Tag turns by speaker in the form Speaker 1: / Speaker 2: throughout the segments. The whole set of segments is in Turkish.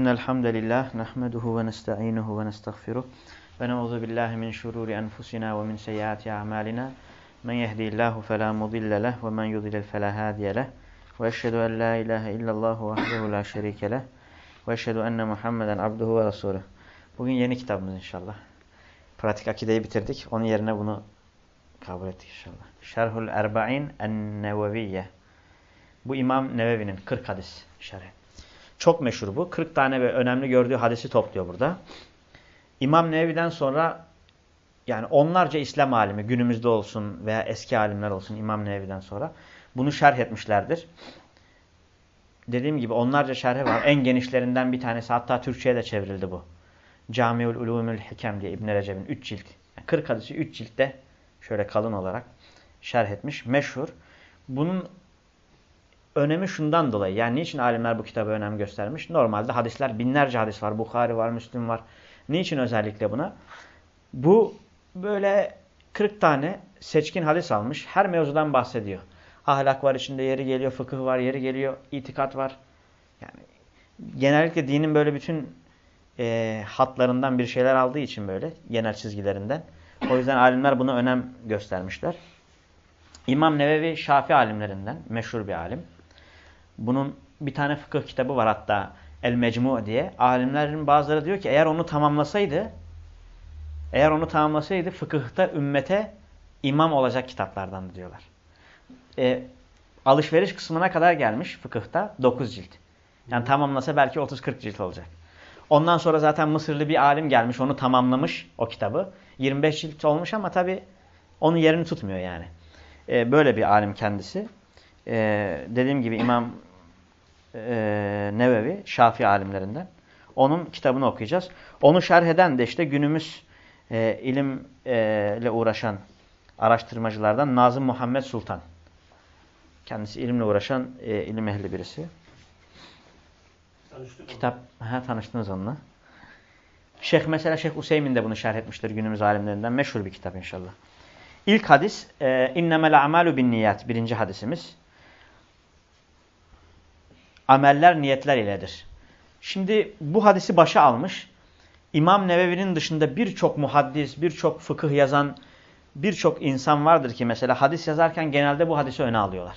Speaker 1: İnnel hamdelellah nahmeduhu ve nestainuhu ve nestağfiruh ve na'uzu billahi min şururi enfusina ve min seyyiati a'malina. Men yehdihillahu fela mudille leh ve men yudlil fela hadiye leh. Ve eşhedü en la ilahe illallah vahdehu la şerike leh ve eşhedü enne Muhammeden abduhu ve resuluh. Bugün yeni kitabımız inşallah. Pratik akideyi bitirdik. Onun yerine bunu kabul ettik inşallah. Şerhul Erba'in en-Neveviyye. Bu İmam Nevevi'nin 40 hadis şerhi. Çok meşhur bu. 40 tane ve önemli gördüğü hadisi topluyor burada. İmam Nevevi'den sonra yani onlarca İslam alimi günümüzde olsun veya eski alimler olsun İmam Nevevi'den sonra bunu şerh etmişlerdir. Dediğim gibi onlarca şerhi var. En genişlerinden bir tanesi hatta Türkçe'ye de çevrildi bu. Camiul Ulumül Hikem diye İbn Recep'in 3 cilt. Yani 40 hadisi 3 ciltte şöyle kalın olarak şerh etmiş. Meşhur. Bunun önemi şundan dolayı. Yani niçin alimler bu kitabı önem göstermiş? Normalde hadisler binlerce hadis var. Bukhari var, Müslüm var. Niçin özellikle buna? Bu böyle 40 tane seçkin hadis almış. Her mevzudan bahsediyor. Ahlak var içinde yeri geliyor, fıkıh var yeri geliyor, itikat var. Yani genellikle dinin böyle bütün e, hatlarından bir şeyler aldığı için böyle genel çizgilerinden. O yüzden alimler buna önem göstermişler. İmam Nevevi Şafi alimlerinden meşhur bir alim. Bunun bir tane fıkıh kitabı var hatta El Mecmu diye. Alimlerin bazıları diyor ki eğer onu tamamlasaydı eğer onu tamamlasaydı fıkıhta ümmete imam olacak kitaplardan diyorlar. E, alışveriş kısmına kadar gelmiş fıkıhta 9 cilt. Yani tamamlasa belki 30-40 cilt olacak. Ondan sonra zaten Mısırlı bir alim gelmiş onu tamamlamış o kitabı. 25 cilt olmuş ama tabi onun yerini tutmuyor yani. E, böyle bir alim kendisi. E, dediğim gibi İmam e, Nevevi Şafii alimlerinden. Onun kitabını okuyacağız. Onu şerh eden de işte günümüz e, ilimle uğraşan araştırmacılardan Nazım Muhammed Sultan. Kendisi ilimle uğraşan e, ilim ehli birisi.
Speaker 2: Tanıştık
Speaker 1: Kitap, ha, tanıştınız onunla. Şeyh mesela Şeyh Useymin de bunu şerh etmiştir günümüz alimlerinden. Meşhur bir kitap inşallah. İlk hadis e, innemel amalu bin niyat. Birinci hadisimiz. Ameller niyetler iledir. Şimdi bu hadisi başa almış. İmam Nevevi'nin dışında birçok muhaddis, birçok fıkıh yazan birçok insan vardır ki mesela hadis yazarken genelde bu hadisi öne alıyorlar.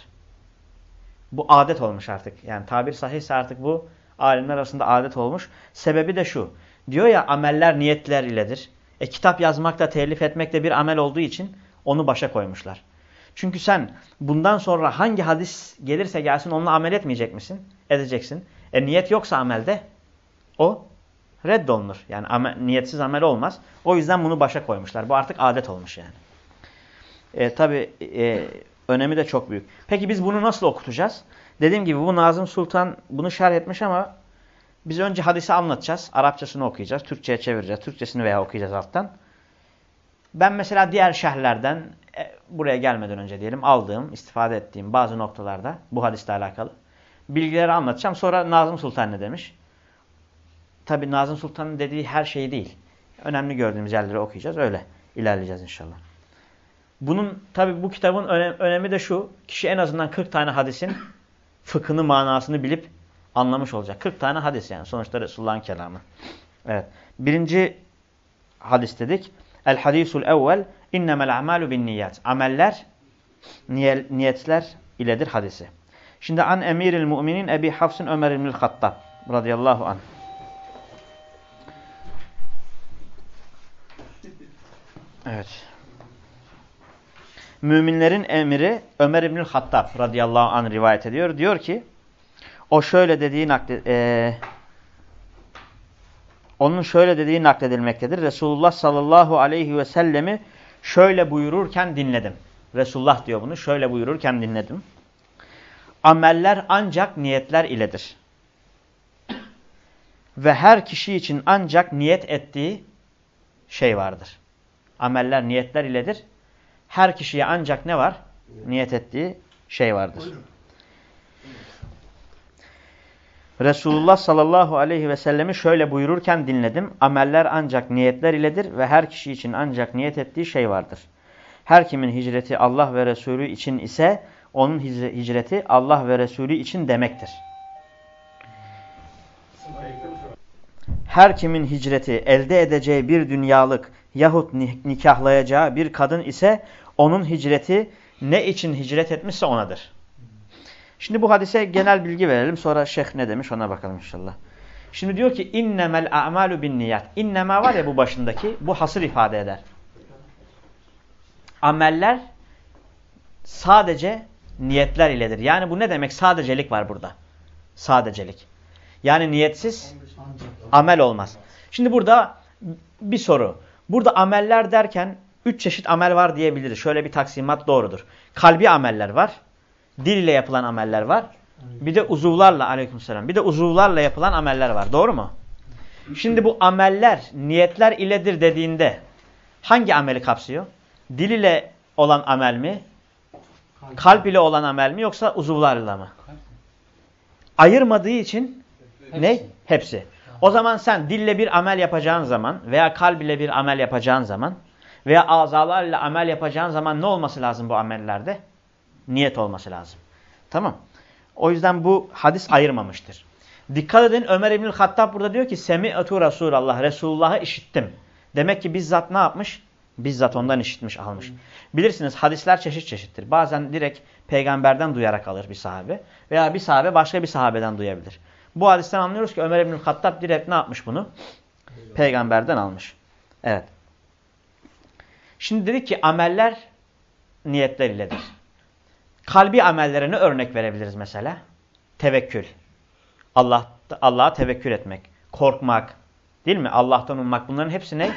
Speaker 1: Bu adet olmuş artık. Yani tabir sahihse artık bu alimler arasında adet olmuş. Sebebi de şu. Diyor ya ameller niyetler iledir. E kitap yazmak da telif etmek de bir amel olduğu için onu başa koymuşlar. Çünkü sen bundan sonra hangi hadis gelirse gelsin onunla amel etmeyecek misin? Edeceksin. E niyet yoksa amelde o reddolunur. Yani amel, niyetsiz amel olmaz. O yüzden bunu başa koymuşlar. Bu artık adet olmuş yani. E, Tabi e, önemi de çok büyük. Peki biz bunu nasıl okutacağız? Dediğim gibi bu Nazım Sultan bunu şerh etmiş ama biz önce hadisi anlatacağız. Arapçasını okuyacağız. Türkçe'ye çevireceğiz. Türkçesini veya okuyacağız alttan. Ben mesela diğer şerhlerden e, buraya gelmeden önce diyelim aldığım, istifade ettiğim bazı noktalarda bu hadisle alakalı bilgileri anlatacağım. Sonra Nazım Sultan ne demiş? Tabi Nazım Sultan'ın dediği her şey değil. Önemli gördüğümüz yerleri okuyacağız. Öyle ilerleyeceğiz inşallah. Bunun tabi bu kitabın önemi de şu. Kişi en azından 40 tane hadisin fıkhını, manasını bilip anlamış olacak. 40 tane hadis yani. Sonuçta Resulullah'ın kelamı. Evet. Birinci hadis dedik. El hadisul evvel innemel amalu bin niyat. Ameller niyetler iledir hadisi. Şimdi an emiril müminin Ebi Hafsın Ömer İbnül Hattab radıyallahu anh. Evet. Müminlerin emiri Ömer İbnül Hattab radıyallahu anh rivayet ediyor. Diyor ki o şöyle dediği nakle, e, onun şöyle dediği nakledilmektedir. Resulullah sallallahu aleyhi ve sellemi şöyle buyururken dinledim. Resulullah diyor bunu. Şöyle buyururken dinledim. Ameller ancak niyetler iledir. Ve her kişi için ancak niyet ettiği şey vardır. Ameller niyetler iledir. Her kişiye ancak ne var? Niyet ettiği şey vardır. Resulullah sallallahu aleyhi ve sellemi şöyle buyururken dinledim. Ameller ancak niyetler iledir ve her kişi için ancak niyet ettiği şey vardır. Her kimin hicreti Allah ve Resulü için ise onun hicreti Allah ve Resulü için demektir. Her kimin hicreti elde edeceği bir dünyalık yahut nikahlayacağı bir kadın ise onun hicreti ne için hicret etmişse onadır. Şimdi bu hadise genel bilgi verelim. Sonra şeyh ne demiş ona bakalım inşallah. Şimdi diyor ki innemel a'malu bin niyat. İnnema var ya bu başındaki bu hasır ifade eder. Ameller sadece niyetler iledir. Yani bu ne demek? Sadecelik var burada. Sadecelik. Yani niyetsiz amel olmaz. Şimdi burada bir soru. Burada ameller derken üç çeşit amel var diyebiliriz. Şöyle bir taksimat doğrudur. Kalbi ameller var. Dil ile yapılan ameller var. Bir de uzuvlarla aleykümselam. Bir de uzuvlarla yapılan ameller var. Doğru mu? Şimdi bu ameller niyetler iledir dediğinde hangi ameli kapsıyor? Dil ile olan amel mi? Kalp ile olan amel mi yoksa uzuvlarla mı? Ayırmadığı için Hepsi. ne? Hepsi. O zaman sen dille bir amel yapacağın zaman veya kalb ile bir amel yapacağın zaman veya azalarla amel yapacağın zaman ne olması lazım bu amellerde? Niyet olması lazım. Tamam. O yüzden bu hadis ayırmamıştır. Dikkat edin Ömer İbnül Hattab burada diyor ki Semi'atu Resulallah. Resulullah'ı işittim. Demek ki bizzat ne yapmış? Bizzat ondan işitmiş almış. Bilirsiniz hadisler çeşit çeşittir. Bazen direkt peygamberden duyarak alır bir sahabe. Veya bir sahabe başka bir sahabeden duyabilir. Bu hadisten anlıyoruz ki Ömer İbnül Hattab direkt ne yapmış bunu? Peygamberden almış. Evet. Şimdi dedik ki ameller niyetler iledir. Kalbi amellerine örnek verebiliriz mesela. Tevekkül. Allah Allah'a tevekkül etmek, korkmak, değil mi? Allah'tan ummak bunların hepsi ne?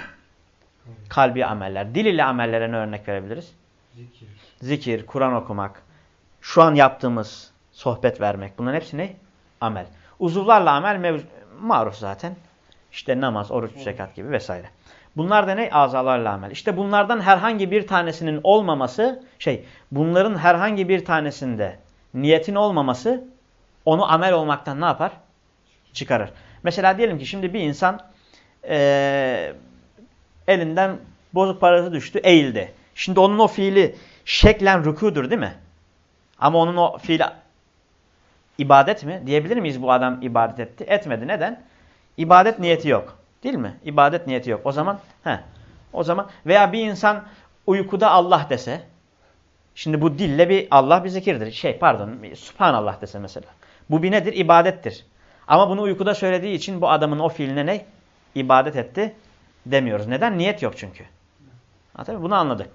Speaker 1: Kalbi ameller. Dil ile amellerine örnek verebiliriz. Zikir, Zikir Kur'an okumak, şu an yaptığımız sohbet vermek. Bunların hepsi ne? Amel. Uzuvlarla amel maruf zaten. İşte namaz, oruç, zekat gibi vesaire. Bunlar da ne? Azalarla amel. İşte bunlardan herhangi bir tanesinin olmaması, şey, bunların herhangi bir tanesinde niyetin olmaması onu amel olmaktan ne yapar? Çıkarır. Mesela diyelim ki şimdi bir insan ee, elinden bozuk parası düştü, eğildi. Şimdi onun o fiili şeklen rükudur değil mi? Ama onun o fiili ibadet mi? Diyebilir miyiz bu adam ibadet etti? Etmedi. Neden? İbadet niyeti yok. Değil mi? İbadet niyeti yok. O zaman he. O zaman veya bir insan uykuda Allah dese şimdi bu dille bir Allah bir zikirdir. Şey pardon Subhanallah dese mesela. Bu bir nedir? İbadettir. Ama bunu uykuda söylediği için bu adamın o fiiline ne? İbadet etti demiyoruz. Neden? Niyet yok çünkü. Ha, tabii bunu anladık.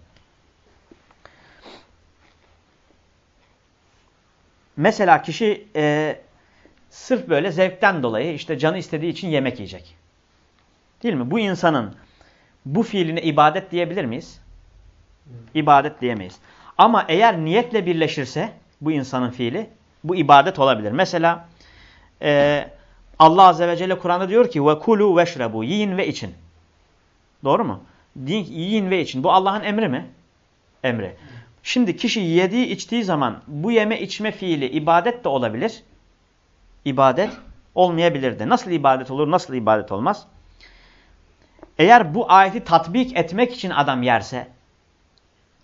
Speaker 1: Mesela kişi e, sırf böyle zevkten dolayı işte canı istediği için yemek yiyecek. Değil mi? Bu insanın bu fiiline ibadet diyebilir miyiz? İbadet diyemeyiz. Ama eğer niyetle birleşirse bu insanın fiili bu ibadet olabilir. Mesela e, Allah Azze ve Celle Kur'an'da diyor ki kulu veşrebu yiyin ve için. Doğru mu? Yiyin ve için. Bu Allah'ın emri mi? Emri. Şimdi kişi yediği içtiği zaman bu yeme içme fiili ibadet de olabilir. İbadet olmayabilir de. Nasıl ibadet olur, nasıl ibadet olmaz? Eğer bu ayeti tatbik etmek için adam yerse,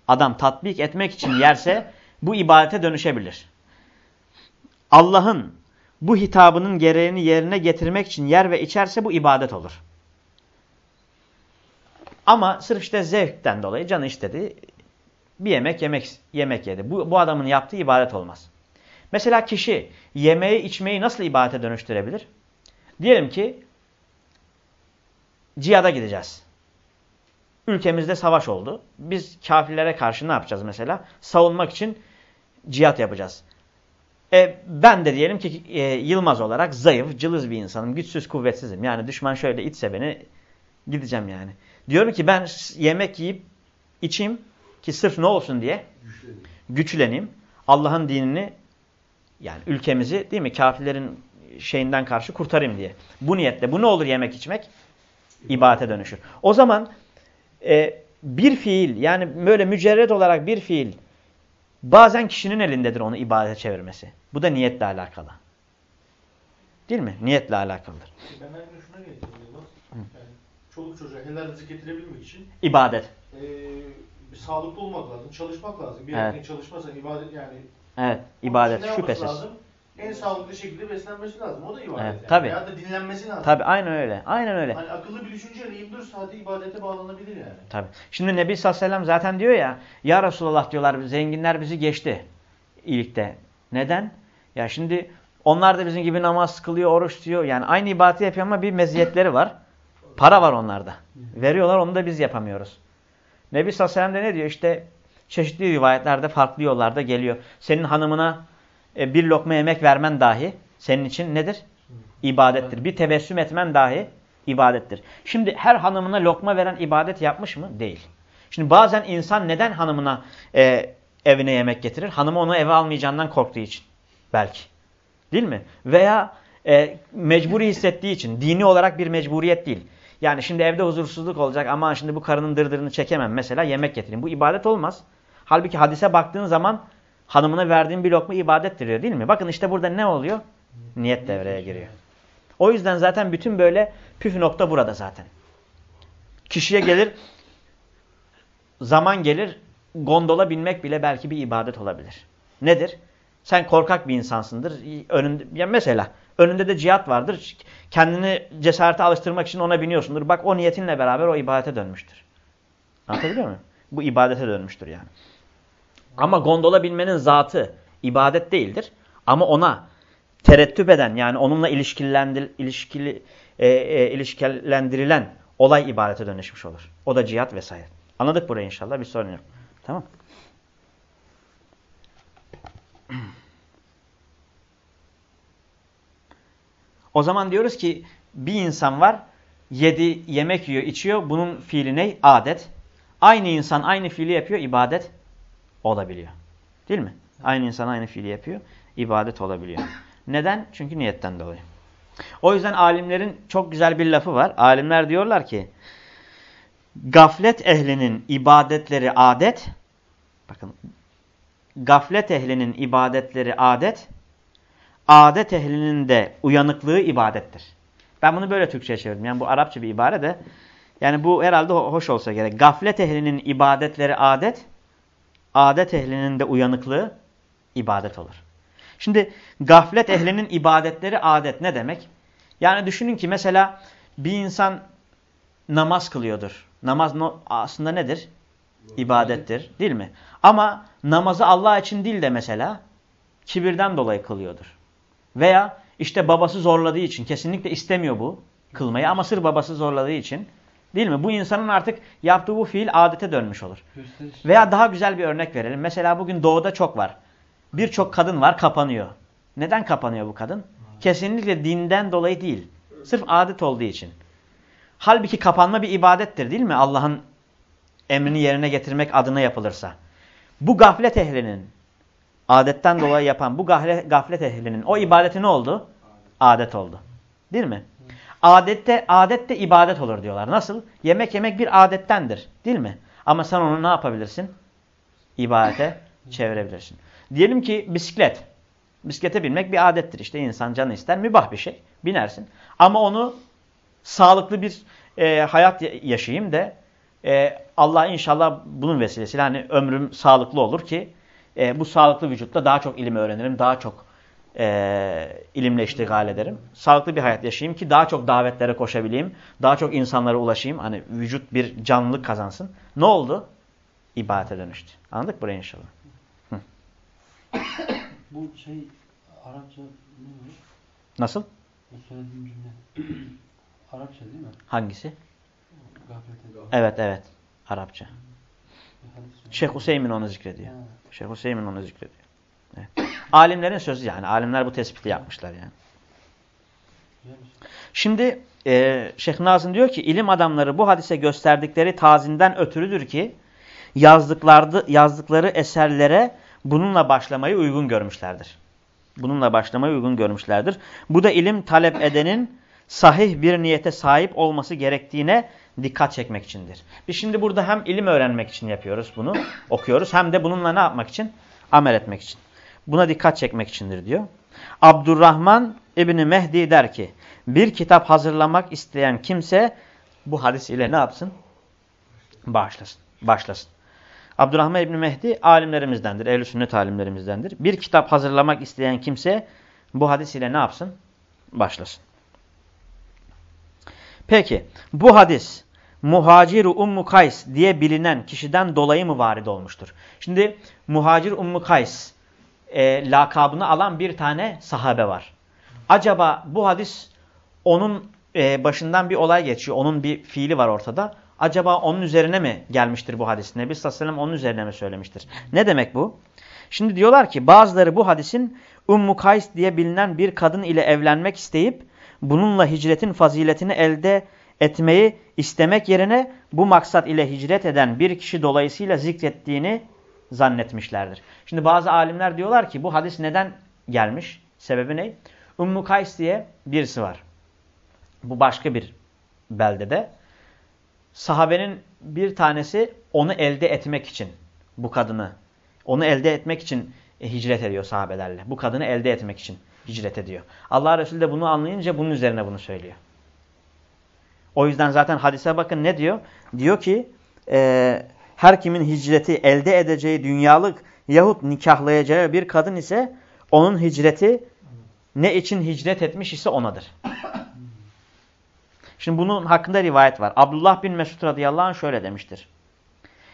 Speaker 1: adam tatbik etmek için yerse bu ibadete dönüşebilir. Allah'ın bu hitabının gereğini yerine getirmek için yer ve içerse bu ibadet olur. Ama sırf işte zevkten dolayı canı istedi. Bir yemek yemek yemek yedi. Bu, bu adamın yaptığı ibadet olmaz. Mesela kişi yemeği içmeyi nasıl ibadete dönüştürebilir? Diyelim ki cihada gideceğiz. Ülkemizde savaş oldu. Biz kafirlere karşı ne yapacağız mesela? Savunmak için cihat yapacağız. E, ben de diyelim ki e, Yılmaz olarak zayıf, cılız bir insanım. Güçsüz, kuvvetsizim. Yani düşman şöyle itse beni gideceğim yani. Diyorum ki ben yemek yiyip içeyim ki sırf ne olsun diye güçleneyim. Allah'ın dinini yani ülkemizi değil mi kafirlerin şeyinden karşı kurtarayım diye. Bu niyetle. Bu ne olur yemek içmek? ibadete dönüşür. O zaman e, bir fiil yani böyle mücerred olarak bir fiil bazen kişinin elindedir onu ibadete çevirmesi. Bu da niyetle alakalı. Değil mi? Niyetle alakalıdır.
Speaker 2: Ben aynı şuna getirdim. Çoluk çocuğa helal rızık getirebilmek için
Speaker 1: ibadet.
Speaker 2: E, bir sağlıklı olmak lazım, çalışmak lazım. Bir evet. çalışmazsa ibadet yani
Speaker 1: Evet, ibadet şüphesiz. Lazım?
Speaker 2: en sağlıklı şekilde beslenmesi lazım. O da ibadet.
Speaker 1: Evet,
Speaker 2: yani.
Speaker 1: tabii.
Speaker 2: Veya da dinlenmesi lazım.
Speaker 1: Tabi aynen öyle. Aynen öyle.
Speaker 2: Hani akıllı bir düşünceyle 24 saati ibadete bağlanabilir yani.
Speaker 1: Tabi. Şimdi Nebi sallallahu aleyhi ve sellem zaten diyor ya ya Resulallah diyorlar zenginler bizi geçti iyilikte. Neden? Ya şimdi onlar da bizim gibi namaz kılıyor, oruç tutuyor. Yani aynı ibadeti yapıyor ama bir meziyetleri var. Para var onlarda. Veriyorlar onu da biz yapamıyoruz. Nebi sellem de ne diyor? İşte çeşitli rivayetlerde farklı yollarda geliyor. Senin hanımına e, bir lokma yemek vermen dahi senin için nedir? İbadettir. Bir tebessüm etmen dahi ibadettir. Şimdi her hanımına lokma veren ibadet yapmış mı? Değil. Şimdi bazen insan neden hanımına e, evine yemek getirir? Hanımı onu eve almayacağından korktuğu için. Belki. Değil mi? Veya e, mecburi hissettiği için. Dini olarak bir mecburiyet değil. Yani şimdi evde huzursuzluk olacak ama şimdi bu karının dırdırını çekemem. Mesela yemek getireyim. Bu ibadet olmaz. Halbuki hadise baktığın zaman hanımına verdiğin bir lokma ibadettir diyor değil mi? Bakın işte burada ne oluyor? Niyet devreye giriyor. O yüzden zaten bütün böyle püf nokta burada zaten. Kişiye gelir, zaman gelir, gondola binmek bile belki bir ibadet olabilir. Nedir? Sen korkak bir insansındır. Önünde, ya mesela önünde de cihat vardır. Kendini cesarete alıştırmak için ona biniyorsundur. Bak o niyetinle beraber o ibadete dönmüştür. Anlatabiliyor muyum? Bu ibadete dönmüştür yani. Ama gondola binmenin zatı ibadet değildir. Ama ona terettüp eden yani onunla ilişkilendir, ilişkili, e, e, ilişkilendirilen olay ibadete dönüşmüş olur. O da cihat vesaire. Anladık burayı inşallah bir sorun yok. Tamam O zaman diyoruz ki bir insan var yedi yemek yiyor içiyor bunun fiili ne? Adet. Aynı insan aynı fiili yapıyor ibadet olabiliyor. Değil mi? Aynı insan aynı fiili yapıyor ibadet olabiliyor. Neden? Çünkü niyetten dolayı. O yüzden alimlerin çok güzel bir lafı var. Alimler diyorlar ki gaflet ehlinin ibadetleri adet bakın gaflet ehlinin ibadetleri adet adet ehlinin de uyanıklığı ibadettir. Ben bunu böyle Türkçe'ye çevirdim. Yani bu Arapça bir ibare de yani bu herhalde hoş olsa gerek. Gaflet ehlinin ibadetleri adet adet ehlinin de uyanıklığı ibadet olur. Şimdi gaflet ehlinin ibadetleri adet ne demek? Yani düşünün ki mesela bir insan namaz kılıyordur. Namaz aslında nedir? İbadettir değil mi? Ama namazı Allah için değil de mesela kibirden dolayı kılıyordur. Veya işte babası zorladığı için kesinlikle istemiyor bu kılmayı ama sır babası zorladığı için değil mi? Bu insanın artık yaptığı bu fiil adete dönmüş olur. Veya daha güzel bir örnek verelim. Mesela bugün doğuda çok var. Birçok kadın var kapanıyor. Neden kapanıyor bu kadın? Kesinlikle dinden dolayı değil. Sırf adet olduğu için. Halbuki kapanma bir ibadettir değil mi? Allah'ın emrini yerine getirmek adına yapılırsa. Bu gaflet ehlinin, adetten dolayı yapan bu gaflet ehlinin o ibadeti ne oldu? Adet oldu. Değil mi? Adette, adette ibadet olur diyorlar. Nasıl? Yemek yemek bir adettendir. Değil mi? Ama sen onu ne yapabilirsin? İbadete çevirebilirsin. Diyelim ki bisiklet. Bisiklete binmek bir adettir. İşte insan canı ister. Mübah bir şey. Binersin. Ama onu sağlıklı bir e, hayat yaşayayım da e, Allah inşallah bunun vesilesiyle hani ömrüm sağlıklı olur ki e, bu sağlıklı vücutta daha çok ilim öğrenirim. Daha çok e, ilimle iştigal ederim. Sağlıklı bir hayat yaşayayım ki daha çok davetlere koşabileyim. Daha çok insanlara ulaşayım. Hani vücut bir canlılık kazansın. Ne oldu? İbadete dönüştü. Anladık burayı inşallah.
Speaker 3: Bu şey Arapça
Speaker 1: Nasıl?
Speaker 3: Bu söylediğim cümle. Arapça değil mi?
Speaker 1: Hangisi?
Speaker 3: Gaflete.
Speaker 1: Evet evet. Arapça. Şeyh Hüseyin onu zikrediyor.
Speaker 3: Ha.
Speaker 1: Şeyh Hüseyin onu zikrediyor. Evet. Alimlerin sözü yani. Alimler bu tespiti yapmışlar yani. Şimdi e, Şeyh Nazım diyor ki ilim adamları bu hadise gösterdikleri tazinden ötürüdür ki yazdıkları, yazdıkları eserlere bununla başlamayı uygun görmüşlerdir. Bununla başlamayı uygun görmüşlerdir. Bu da ilim talep edenin sahih bir niyete sahip olması gerektiğine dikkat çekmek içindir. Biz şimdi burada hem ilim öğrenmek için yapıyoruz bunu, okuyoruz. Hem de bununla ne yapmak için? Amel etmek için. Buna dikkat çekmek içindir diyor. Abdurrahman İbni Mehdi der ki, bir kitap hazırlamak isteyen kimse bu hadis ile ne yapsın? Başlasın. Başlasın. Abdurrahman İbni Mehdi alimlerimizdendir. Ehl-i sünnet alimlerimizdendir. Bir kitap hazırlamak isteyen kimse bu hadis ile ne yapsın? Başlasın. Peki bu hadis Muhacir Ummu Kays diye bilinen kişiden dolayı mı varid olmuştur? Şimdi Muhacir Ummu Kays e, lakabını alan bir tane sahabe var. Acaba bu hadis onun e, başından bir olay geçiyor. Onun bir fiili var ortada. Acaba onun üzerine mi gelmiştir bu hadis? Nebi sallallahu aleyhi ve sellem onun üzerine mi söylemiştir? Ne demek bu? Şimdi diyorlar ki bazıları bu hadisin Ummu Kays diye bilinen bir kadın ile evlenmek isteyip bununla hicretin faziletini elde etmeyi istemek yerine bu maksat ile hicret eden bir kişi dolayısıyla zikrettiğini zannetmişlerdir. Şimdi bazı alimler diyorlar ki bu hadis neden gelmiş? Sebebi ne? Ummu Kays diye birisi var. Bu başka bir beldede. Sahabenin bir tanesi onu elde etmek için bu kadını, onu elde etmek için hicret ediyor sahabelerle. Bu kadını elde etmek için hicret ediyor. Allah Resulü de bunu anlayınca bunun üzerine bunu söylüyor. O yüzden zaten hadise bakın ne diyor? Diyor ki e, her kimin hicreti elde edeceği dünyalık yahut nikahlayacağı bir kadın ise onun hicreti ne için hicret etmiş ise onadır. Şimdi bunun hakkında rivayet var. Abdullah bin Mesud radıyallahu anh şöyle demiştir.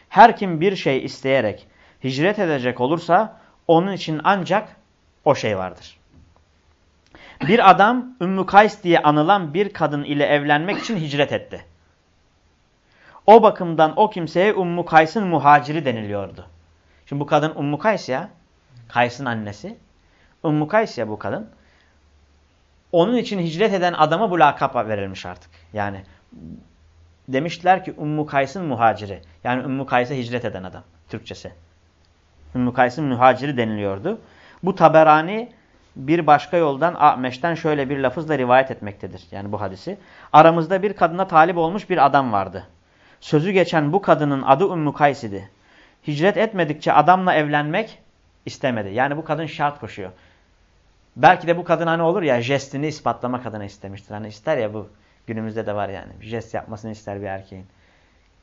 Speaker 1: Her kim bir şey isteyerek hicret edecek olursa onun için ancak o şey vardır. Bir adam Ümmü Kays diye anılan bir kadın ile evlenmek için hicret etti. O bakımdan o kimseye Ümmü Kays'ın muhaciri deniliyordu. Şimdi bu kadın Ümmü Kays ya. Kays'ın annesi. Ümmü Kays ya bu kadın. Onun için hicret eden adama bu lakap verilmiş artık. Yani demişler ki Ümmü Kays'ın muhaciri. Yani Ümmü Kays'a hicret eden adam. Türkçesi. Ümmü Kays'ın muhaciri deniliyordu. Bu Taberani bir başka yoldan Ahmeş'ten şöyle bir lafızla rivayet etmektedir. Yani bu hadisi. Aramızda bir kadına talip olmuş bir adam vardı. Sözü geçen bu kadının adı Ümmü Kays idi. Hicret etmedikçe adamla evlenmek istemedi. Yani bu kadın şart koşuyor. Belki de bu kadın hani olur ya jestini ispatlamak adına istemiştir. Hani ister ya bu günümüzde de var yani. Jest yapmasını ister bir erkeğin.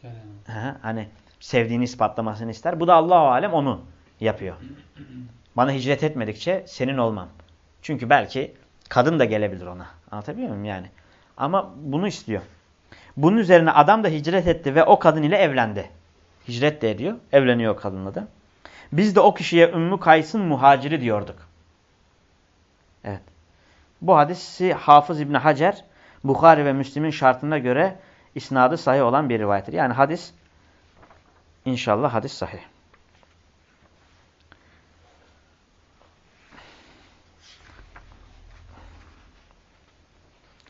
Speaker 1: Yani. hani sevdiğini ispatlamasını ister. Bu da Allah-u Alem onu yapıyor. Bana hicret etmedikçe senin olmam. Çünkü belki kadın da gelebilir ona. Anlatabiliyor muyum yani? Ama bunu istiyor. Bunun üzerine adam da hicret etti ve o kadın ile evlendi. Hicret de ediyor. Evleniyor o kadınla da. Biz de o kişiye Ümmü Kays'ın muhaciri diyorduk. Evet. Bu hadisi Hafız İbni Hacer, Bukhari ve Müslim'in şartına göre isnadı sahih olan bir rivayettir. Yani hadis, inşallah hadis sahih.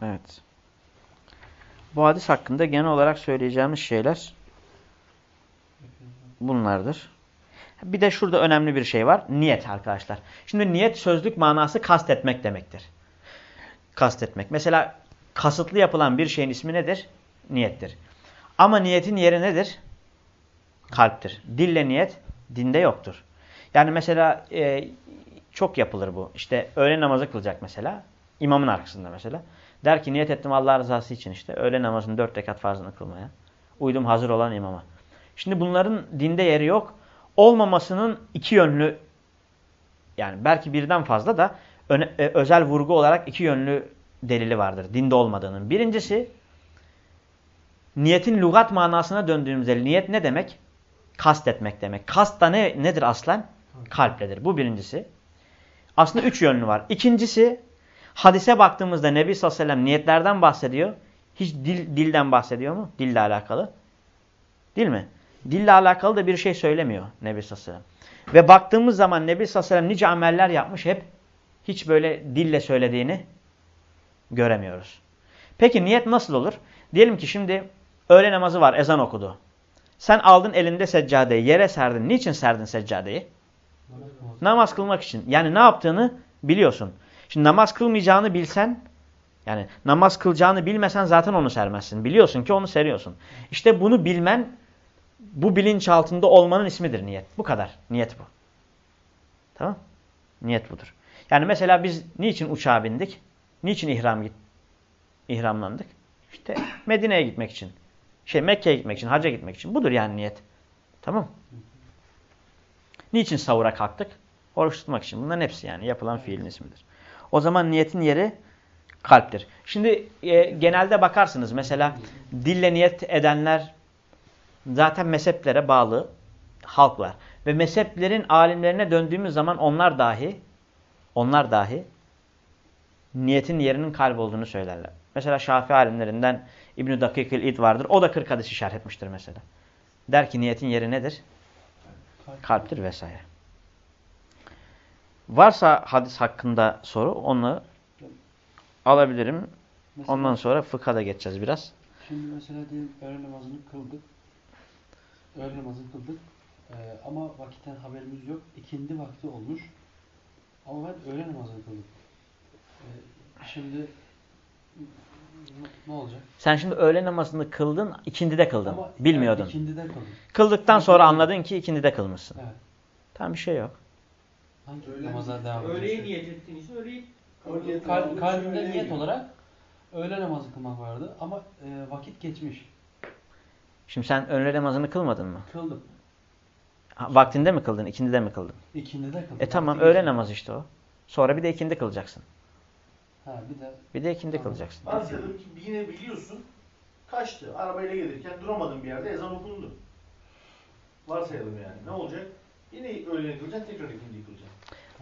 Speaker 1: Evet. Bu hadis hakkında genel olarak söyleyeceğimiz şeyler bunlardır. Bir de şurada önemli bir şey var. Niyet arkadaşlar. Şimdi niyet sözlük manası kastetmek demektir. Kastetmek. Mesela kasıtlı yapılan bir şeyin ismi nedir? Niyettir. Ama niyetin yeri nedir? Kalptir. Dille niyet dinde yoktur. Yani mesela e, çok yapılır bu. İşte öğle namazı kılacak mesela. İmamın arkasında mesela. Der ki niyet ettim Allah rızası için işte öğle namazının dört rekat farzını kılmaya. Uydum hazır olan imama. Şimdi bunların dinde yeri yok. Olmamasının iki yönlü yani belki birden fazla da öne, e, özel vurgu olarak iki yönlü delili vardır. Dinde olmadığının. Birincisi niyetin lügat manasına döndüğümüzde niyet ne demek? Kast etmek demek. Kast da ne, nedir aslen? Kalpledir. Bu birincisi. Aslında üç yönlü var. İkincisi Hadise baktığımızda Nebi sallallahu aleyhi ve sellem niyetlerden bahsediyor. Hiç dil, dilden bahsediyor mu? Dille alakalı. Değil mi? Dille alakalı da bir şey söylemiyor Nebi sallallahu aleyhi ve sellem. Ve baktığımız zaman Nebi sallallahu aleyhi ve sellem nice ameller yapmış hep hiç böyle dille söylediğini göremiyoruz. Peki niyet nasıl olur? Diyelim ki şimdi öğle namazı var ezan okudu. Sen aldın elinde seccadeyi yere serdin. Niçin serdin seccadeyi? Namaz kılmak için. Yani ne yaptığını biliyorsun. Şimdi namaz kılmayacağını bilsen, yani namaz kılacağını bilmesen zaten onu sermezsin. Biliyorsun ki onu seriyorsun. İşte bunu bilmen, bu bilinç altında olmanın ismidir niyet. Bu kadar. Niyet bu. Tamam Niyet budur. Yani mesela biz niçin uçağa bindik? Niçin ihram git ihramlandık? İşte Medine'ye gitmek için. Şey Mekke'ye gitmek için, hacca gitmek için. Budur yani niyet. Tamam Niçin savura kalktık? Oruç tutmak için. Bunların hepsi yani yapılan fiilin ismidir. O zaman niyetin yeri kalptir. Şimdi e, genelde bakarsınız mesela dille niyet edenler zaten mezheplere bağlı halklar. Ve mezheplerin alimlerine döndüğümüz zaman onlar dahi onlar dahi niyetin yerinin kalp olduğunu söylerler. Mesela Şafii alimlerinden İbn-i Dakikil İd vardır. O da 40 hadisi şerh etmiştir mesela. Der ki niyetin yeri nedir? Kalptir vesaire. Varsa hadis hakkında soru onu alabilirim.
Speaker 3: Mesela,
Speaker 1: Ondan sonra fıkha da geçeceğiz biraz.
Speaker 3: Şimdi mesela diyelim öğle namazını kıldık. Öğle namazını kıldık. Ee, ama vakitten haberimiz yok. İkindi vakti olmuş. Ama ben öğle namazını kıldım. Ee, şimdi ne olacak?
Speaker 1: Sen şimdi öğle namazını kıldın, ikindide kıldın.
Speaker 3: Ama
Speaker 1: Bilmiyordun.
Speaker 3: Evet, ikindide kıldım.
Speaker 1: Kıldıktan sonra anladın ki ikindide kılmışsın.
Speaker 3: Evet.
Speaker 1: Tamam bir şey yok.
Speaker 3: Hangi namaza devam
Speaker 2: Öğleye
Speaker 3: edeceğiz?
Speaker 2: niyet ettiğin için öğleyi
Speaker 3: Kal- kal- kalbimde niyet olarak öğle namazı kılmak vardı ama e, vakit geçmiş.
Speaker 1: Şimdi sen öğle namazını kılmadın mı?
Speaker 3: Kıldım.
Speaker 1: Ha, vaktinde mi kıldın, ikindide mi kıldın?
Speaker 3: İkindide kıldım.
Speaker 1: E tamam
Speaker 3: Vakti
Speaker 1: öğle
Speaker 3: geçmiş.
Speaker 1: namazı işte o. Sonra bir de ikindi kılacaksın.
Speaker 3: Ha bir de
Speaker 1: Bir de ikindi
Speaker 3: Tamam.
Speaker 1: kılacaksın.
Speaker 2: Varsayalım ki yine biliyorsun kaçtı. Arabayla gelirken duramadın bir yerde ezan okundu. Varsayalım yani. Ne olacak? Yine öğleni kılacaksın tekrar ikindi yıkılacaksın.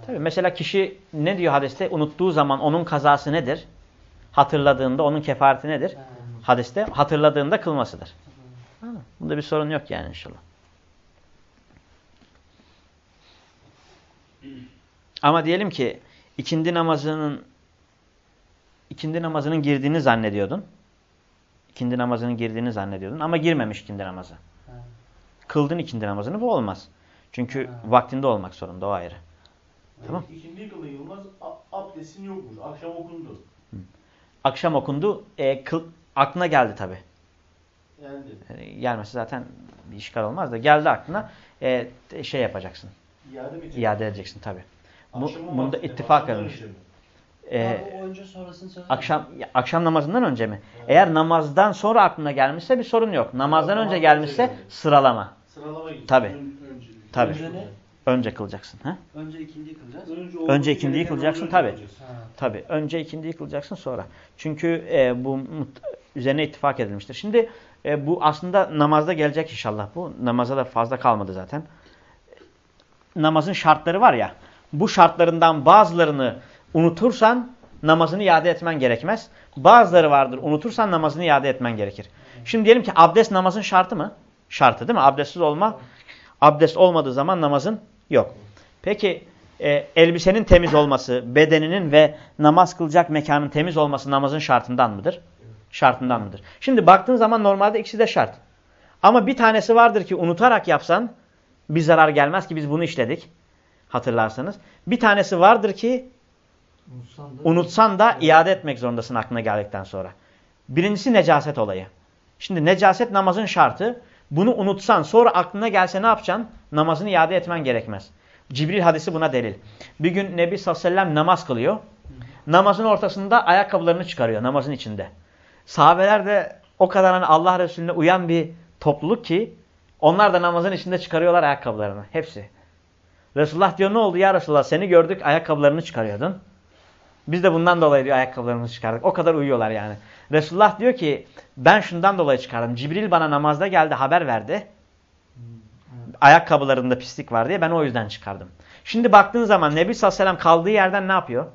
Speaker 1: Tabii mesela kişi ne diyor hadiste? Unuttuğu zaman onun kazası nedir? Hatırladığında onun kefareti nedir?
Speaker 3: ha,
Speaker 1: Hadiste hatırladığında kılmasıdır. Ha, bunda bir sorun yok yani inşallah. Ama diyelim ki ikindi namazının ikindi namazının girdiğini zannediyordun. İkindi namazının girdiğini zannediyordun ama girmemiş ikindi namazı. Kıldın ikindi namazını bu olmaz. Çünkü vaktinde olmak zorunda o ayrı. Tamam.
Speaker 2: İkindi a- abdestin yokmuş. Akşam okundu.
Speaker 1: Akşam okundu. E, kıl, aklına geldi tabi.
Speaker 2: Yani
Speaker 1: Yani gelmesi zaten bir işgal olmaz da geldi aklına. E, şey yapacaksın.
Speaker 2: iade mi?
Speaker 1: İade edeceksin tabi. Bu, bunda
Speaker 2: vaktinde,
Speaker 1: ittifak edilmiş.
Speaker 2: önce mi?
Speaker 1: E,
Speaker 3: Ya o önce sonrasını söyle.
Speaker 1: akşam akşam namazından önce mi?
Speaker 2: Evet.
Speaker 1: Eğer namazdan sonra aklına gelmişse bir sorun yok. Namazdan önce gelmişse
Speaker 2: geldi.
Speaker 1: sıralama.
Speaker 2: Sıralama gibi.
Speaker 1: Tabi.
Speaker 2: Önce.
Speaker 1: Tabi.
Speaker 3: Önce
Speaker 1: kılacaksın. Ha?
Speaker 3: Önce ikindiyi kılacağız.
Speaker 2: Önce,
Speaker 1: Önce ikindiyi kılacaksın, tabii.
Speaker 3: Ha.
Speaker 1: Tabi. Önce ikindiyi kılacaksın sonra. Çünkü e, bu üzerine ittifak edilmiştir. Şimdi e, bu aslında namazda gelecek inşallah bu. Namaza da fazla kalmadı zaten. Namazın şartları var ya. Bu şartlarından bazılarını unutursan namazını iade etmen gerekmez. Bazıları vardır unutursan namazını iade etmen gerekir. Şimdi diyelim ki abdest namazın şartı mı? Şartı değil mi? Abdestsiz olma. Abdest olmadığı zaman namazın yok. Peki e, elbisenin temiz olması, bedeninin ve namaz kılacak mekanın temiz olması namazın şartından mıdır? Şartından mıdır? Şimdi baktığın zaman normalde ikisi de şart. Ama bir tanesi vardır ki unutarak yapsan bir zarar gelmez ki biz bunu işledik. Hatırlarsanız. Bir tanesi vardır ki
Speaker 3: Unutsan da,
Speaker 1: unutsan da iade etmek zorundasın aklına geldikten sonra. Birincisi necaset olayı. Şimdi necaset namazın şartı. Bunu unutsan sonra aklına gelse ne yapacaksın? Namazını iade etmen gerekmez. Cibril hadisi buna delil. Bir gün Nebi sallallahu aleyhi ve sellem namaz kılıyor. Namazın ortasında ayakkabılarını çıkarıyor namazın içinde. Sahabeler de o kadar hani Allah Resulüne uyan bir topluluk ki onlar da namazın içinde çıkarıyorlar ayakkabılarını. Hepsi. Resulullah diyor ne oldu ya Resulullah seni gördük ayakkabılarını çıkarıyordun. Biz de bundan dolayı ayakkabılarımızı çıkardık. O kadar uyuyorlar yani. Resulullah diyor ki ben şundan dolayı çıkardım. Cibril bana namazda geldi haber verdi. Ayakkabılarında pislik var diye ben o yüzden çıkardım. Şimdi baktığın zaman Nebi sallallahu aleyhi ve sellem kaldığı yerden ne yapıyor?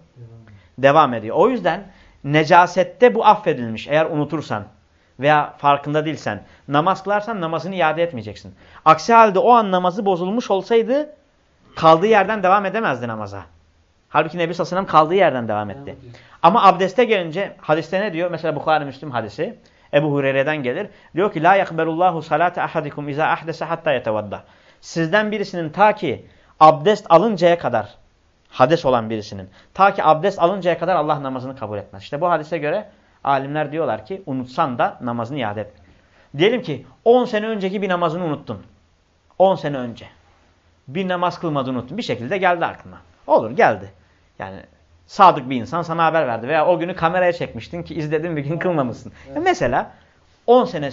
Speaker 1: Devam ediyor. O yüzden necasette bu affedilmiş eğer unutursan veya farkında değilsen. Namaz kılarsan namazını iade etmeyeceksin. Aksi halde o an namazı bozulmuş olsaydı kaldığı yerden devam edemezdi namaza. Halbuki Nebi sallallahu aleyhi ve sellem kaldığı yerden devam etti. Ama abdeste gelince hadiste ne diyor? Mesela Bukhari Müslim hadisi. Ebu Hureyre'den gelir. Diyor ki la yakberullahu salate ahadikum iza ahdese hatta yetevadda. Sizden birisinin ta ki abdest alıncaya kadar hades olan birisinin ta ki abdest alıncaya kadar Allah namazını kabul etmez. İşte bu hadise göre alimler diyorlar ki unutsan da namazını iade et. Diyelim ki 10 sene önceki bir namazını unuttun. 10 sene önce. Bir namaz kılmadığını unuttun. Bir şekilde geldi aklına. Olur geldi. Yani sadık bir insan sana haber verdi. Veya o günü kameraya çekmiştin ki izledin bir gün kılmamışsın.
Speaker 3: Evet.
Speaker 1: Ya Mesela 10 sene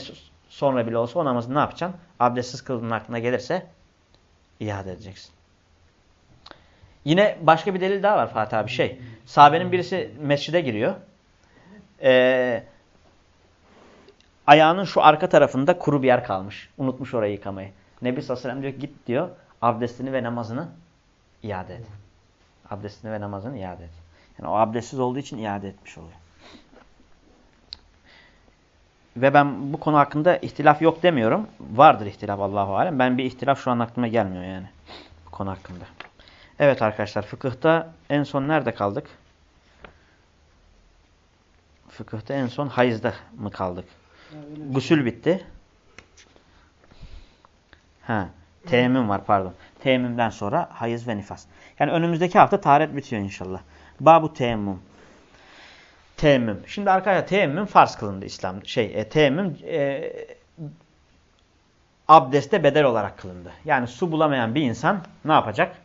Speaker 1: sonra bile olsa o namazı ne yapacaksın? Abdestsiz kıldığın aklına gelirse iade edeceksin. Yine başka bir delil daha var Fatih abi. Şey, sahabenin birisi mescide giriyor. Ee, ayağının şu arka tarafında kuru bir yer kalmış. Unutmuş orayı yıkamayı. Nebi sallallahu aleyhi ve sellem diyor git diyor abdestini ve namazını iade et. Abdestini ve namazını iade et. Yani o abdestsiz olduğu için iade etmiş oluyor. Ve ben bu konu hakkında ihtilaf yok demiyorum. Vardır ihtilaf Allahu alem. Ben bir ihtilaf şu an aklıma gelmiyor yani bu konu hakkında. Evet arkadaşlar fıkıhta en son nerede kaldık? Fıkıhta en son hayızda mı kaldık? Gusül bitti. Ha, teyemmüm var pardon. Teyemmümden sonra hayız ve nifas. Yani önümüzdeki hafta taharet bitiyor inşallah. Babu teyemmüm. Teyemmüm. Şimdi arkadaşlar teyemmüm farz kılındı İslam. Şey, e, teyemmüm e, abdeste bedel olarak kılındı. Yani su bulamayan bir insan ne yapacak?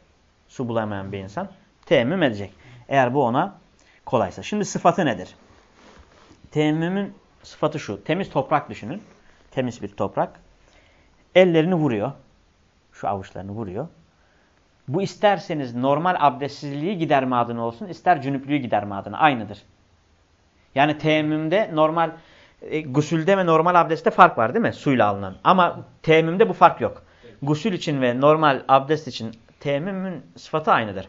Speaker 1: Su bulamayan bir insan teyemmüm edecek. Eğer bu ona kolaysa. Şimdi sıfatı nedir? Teyemmümün sıfatı şu. Temiz toprak düşünün. Temiz bir toprak. Ellerini vuruyor. Şu avuçlarını vuruyor. Bu isterseniz normal abdestsizliği giderme adına olsun, ister cünüplüğü giderme adına aynıdır. Yani teyemmümde normal, e, gusülde ve normal abdestte fark var değil mi? Suyla alınan. Ama teyemmümde bu fark yok. Gusül için ve normal abdest için teyemmümün sıfatı aynıdır.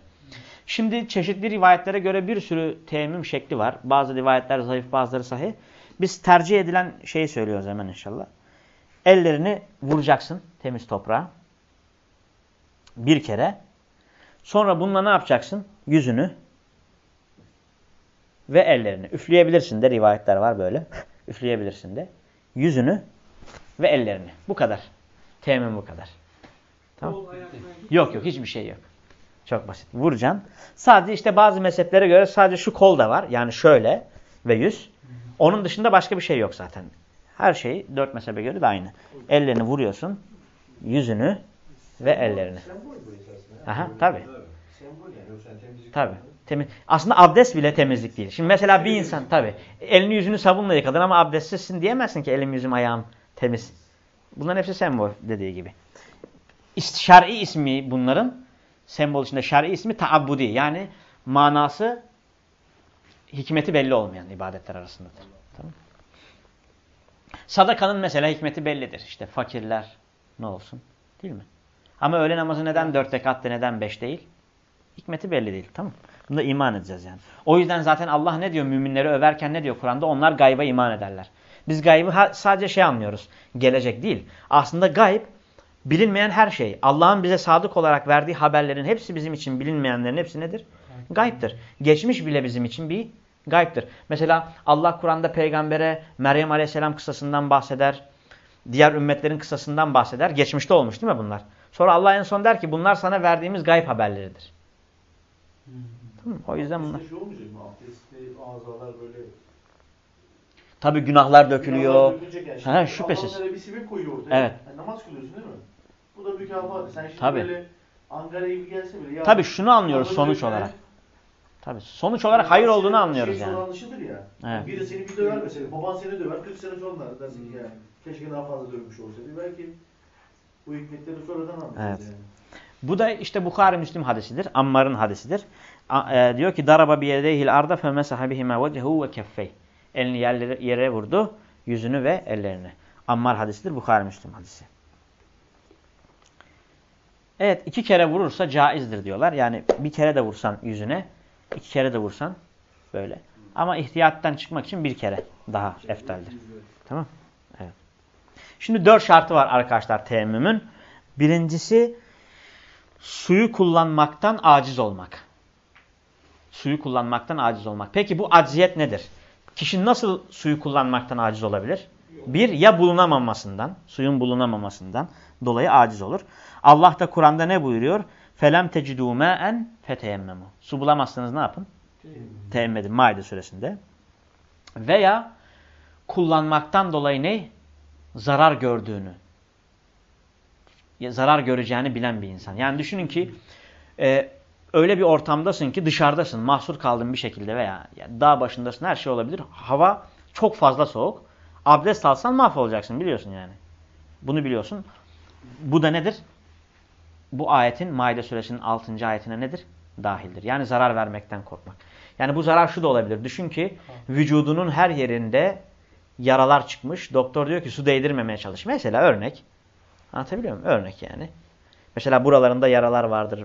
Speaker 1: Şimdi çeşitli rivayetlere göre bir sürü teyemmüm şekli var. Bazı rivayetler zayıf, bazıları sahih. Biz tercih edilen şeyi söylüyoruz hemen inşallah. Ellerini vuracaksın temiz toprağa. Bir kere. Sonra bununla ne yapacaksın? Yüzünü ve ellerini. Üfleyebilirsin de rivayetler var böyle. Üfleyebilirsin de. Yüzünü ve ellerini. Bu kadar. Teyemmüm bu kadar. Tamam. Yok yok hiçbir şey yok. Çok basit. Vuracaksın. Sadece işte bazı mezheplere göre sadece şu kol da var. Yani şöyle ve yüz. Onun dışında başka bir şey yok zaten. Her şey dört mezhebe göre de aynı. Ellerini vuruyorsun. Yüzünü ve ellerini. Aha tabi. Tabi. Temiz. Aslında abdest bile temizlik değil. Şimdi mesela bir insan tabi elini yüzünü sabunla yıkadın ama abdestsizsin diyemezsin ki elim yüzüm ayağım temiz. Bunların hepsi sembol dediği gibi. Şer'i ismi bunların sembol içinde şer'i ismi taabbudi. Yani manası hikmeti belli olmayan ibadetler arasındadır. Tamam. Sadakanın mesela hikmeti bellidir. İşte fakirler ne olsun değil mi? Ama öğle namazı neden dört rekatte neden beş değil? Hikmeti belli değil. Tamam Bunda iman edeceğiz yani. O yüzden zaten Allah ne diyor müminleri överken ne diyor Kur'an'da? Onlar gayba iman ederler. Biz gaybı sadece şey anlıyoruz. Gelecek değil. Aslında gayb bilinmeyen her şey. Allah'ın bize sadık olarak verdiği haberlerin hepsi bizim için bilinmeyenlerin hepsi nedir? Gayiptir. Geçmiş bile bizim için bir gayiptir. Mesela Allah Kur'an'da peygambere Meryem Aleyhisselam kıssasından bahseder. Diğer ümmetlerin kıssasından bahseder. Geçmişte olmuş değil mi bunlar? Sonra Allah en son der ki bunlar sana verdiğimiz gayb haberleridir.
Speaker 3: Hmm.
Speaker 1: Tamam, o yüzden bunlar.
Speaker 2: Şey olmayacak mı? Abdestli azalar böyle
Speaker 1: Tabi günahlar dökülüyor.
Speaker 2: Günahlar yani.
Speaker 1: Ha, şüphesiz.
Speaker 2: Bir sebep koyuyor ortaya.
Speaker 1: Evet.
Speaker 2: Yani namaz kılıyorsun değil mi? Bu da mükafat. Sen şimdi
Speaker 1: Tabii.
Speaker 2: böyle Ankara gibi gelse bile. Ya,
Speaker 1: Tabi şunu anlıyoruz sonuç
Speaker 2: Teala-
Speaker 1: olarak. Tabi sonuç olarak hayır olduğunu anlıyoruz
Speaker 2: şey
Speaker 1: yani.
Speaker 2: anlaşılır ya.
Speaker 1: Evet.
Speaker 2: Biri seni bir döver mesela. Baban seni döver. 40 sene sonra dersin ki yani. Keşke daha fazla dövmüş olsaydı. Belki bu hikmetleri sonradan anlayacağız
Speaker 1: Evet.
Speaker 2: yani.
Speaker 1: Bu da işte Bukhari Müslim hadisidir. Ammar'ın hadisidir. A- e, diyor ki daraba bi yedeyhil arda femesaha bihima vecehu ve keffey. Elini yerlere, yere vurdu, yüzünü ve ellerini. Ammar hadisidir. Bukhari Müslim hadisi. Evet iki kere vurursa caizdir diyorlar. Yani bir kere de vursan yüzüne, iki kere de vursan böyle. Ama ihtiyattan çıkmak için bir kere daha eftaldir. Tamam. Şimdi dört şartı var arkadaşlar teyemmümün. Birincisi suyu kullanmaktan aciz olmak. Suyu kullanmaktan aciz olmak. Peki bu aciziyet nedir? Kişi nasıl suyu kullanmaktan aciz olabilir? Bir, ya bulunamamasından, suyun bulunamamasından dolayı aciz olur. Allah da Kur'an'da ne buyuruyor? Felem tecidû mâen feteyemmemû. Su bulamazsanız ne yapın? Teyemmedin. Maide suresinde. Veya kullanmaktan dolayı ne? Zarar gördüğünü, zarar göreceğini bilen bir insan. Yani düşünün ki e, öyle bir ortamdasın ki dışarıdasın, mahsur kaldın bir şekilde veya ya dağ başındasın her şey olabilir. Hava çok fazla soğuk. Abdest alsan mahvolacaksın biliyorsun yani. Bunu biliyorsun. Bu da nedir? Bu ayetin Maide suresinin 6. ayetine nedir? dahildir. Yani zarar vermekten korkmak. Yani bu zarar şu da olabilir. Düşün ki vücudunun her yerinde yaralar çıkmış. Doktor diyor ki su değdirmemeye çalış. Mesela örnek. Anlatabiliyor muyum? Örnek yani. Mesela buralarında yaralar vardır.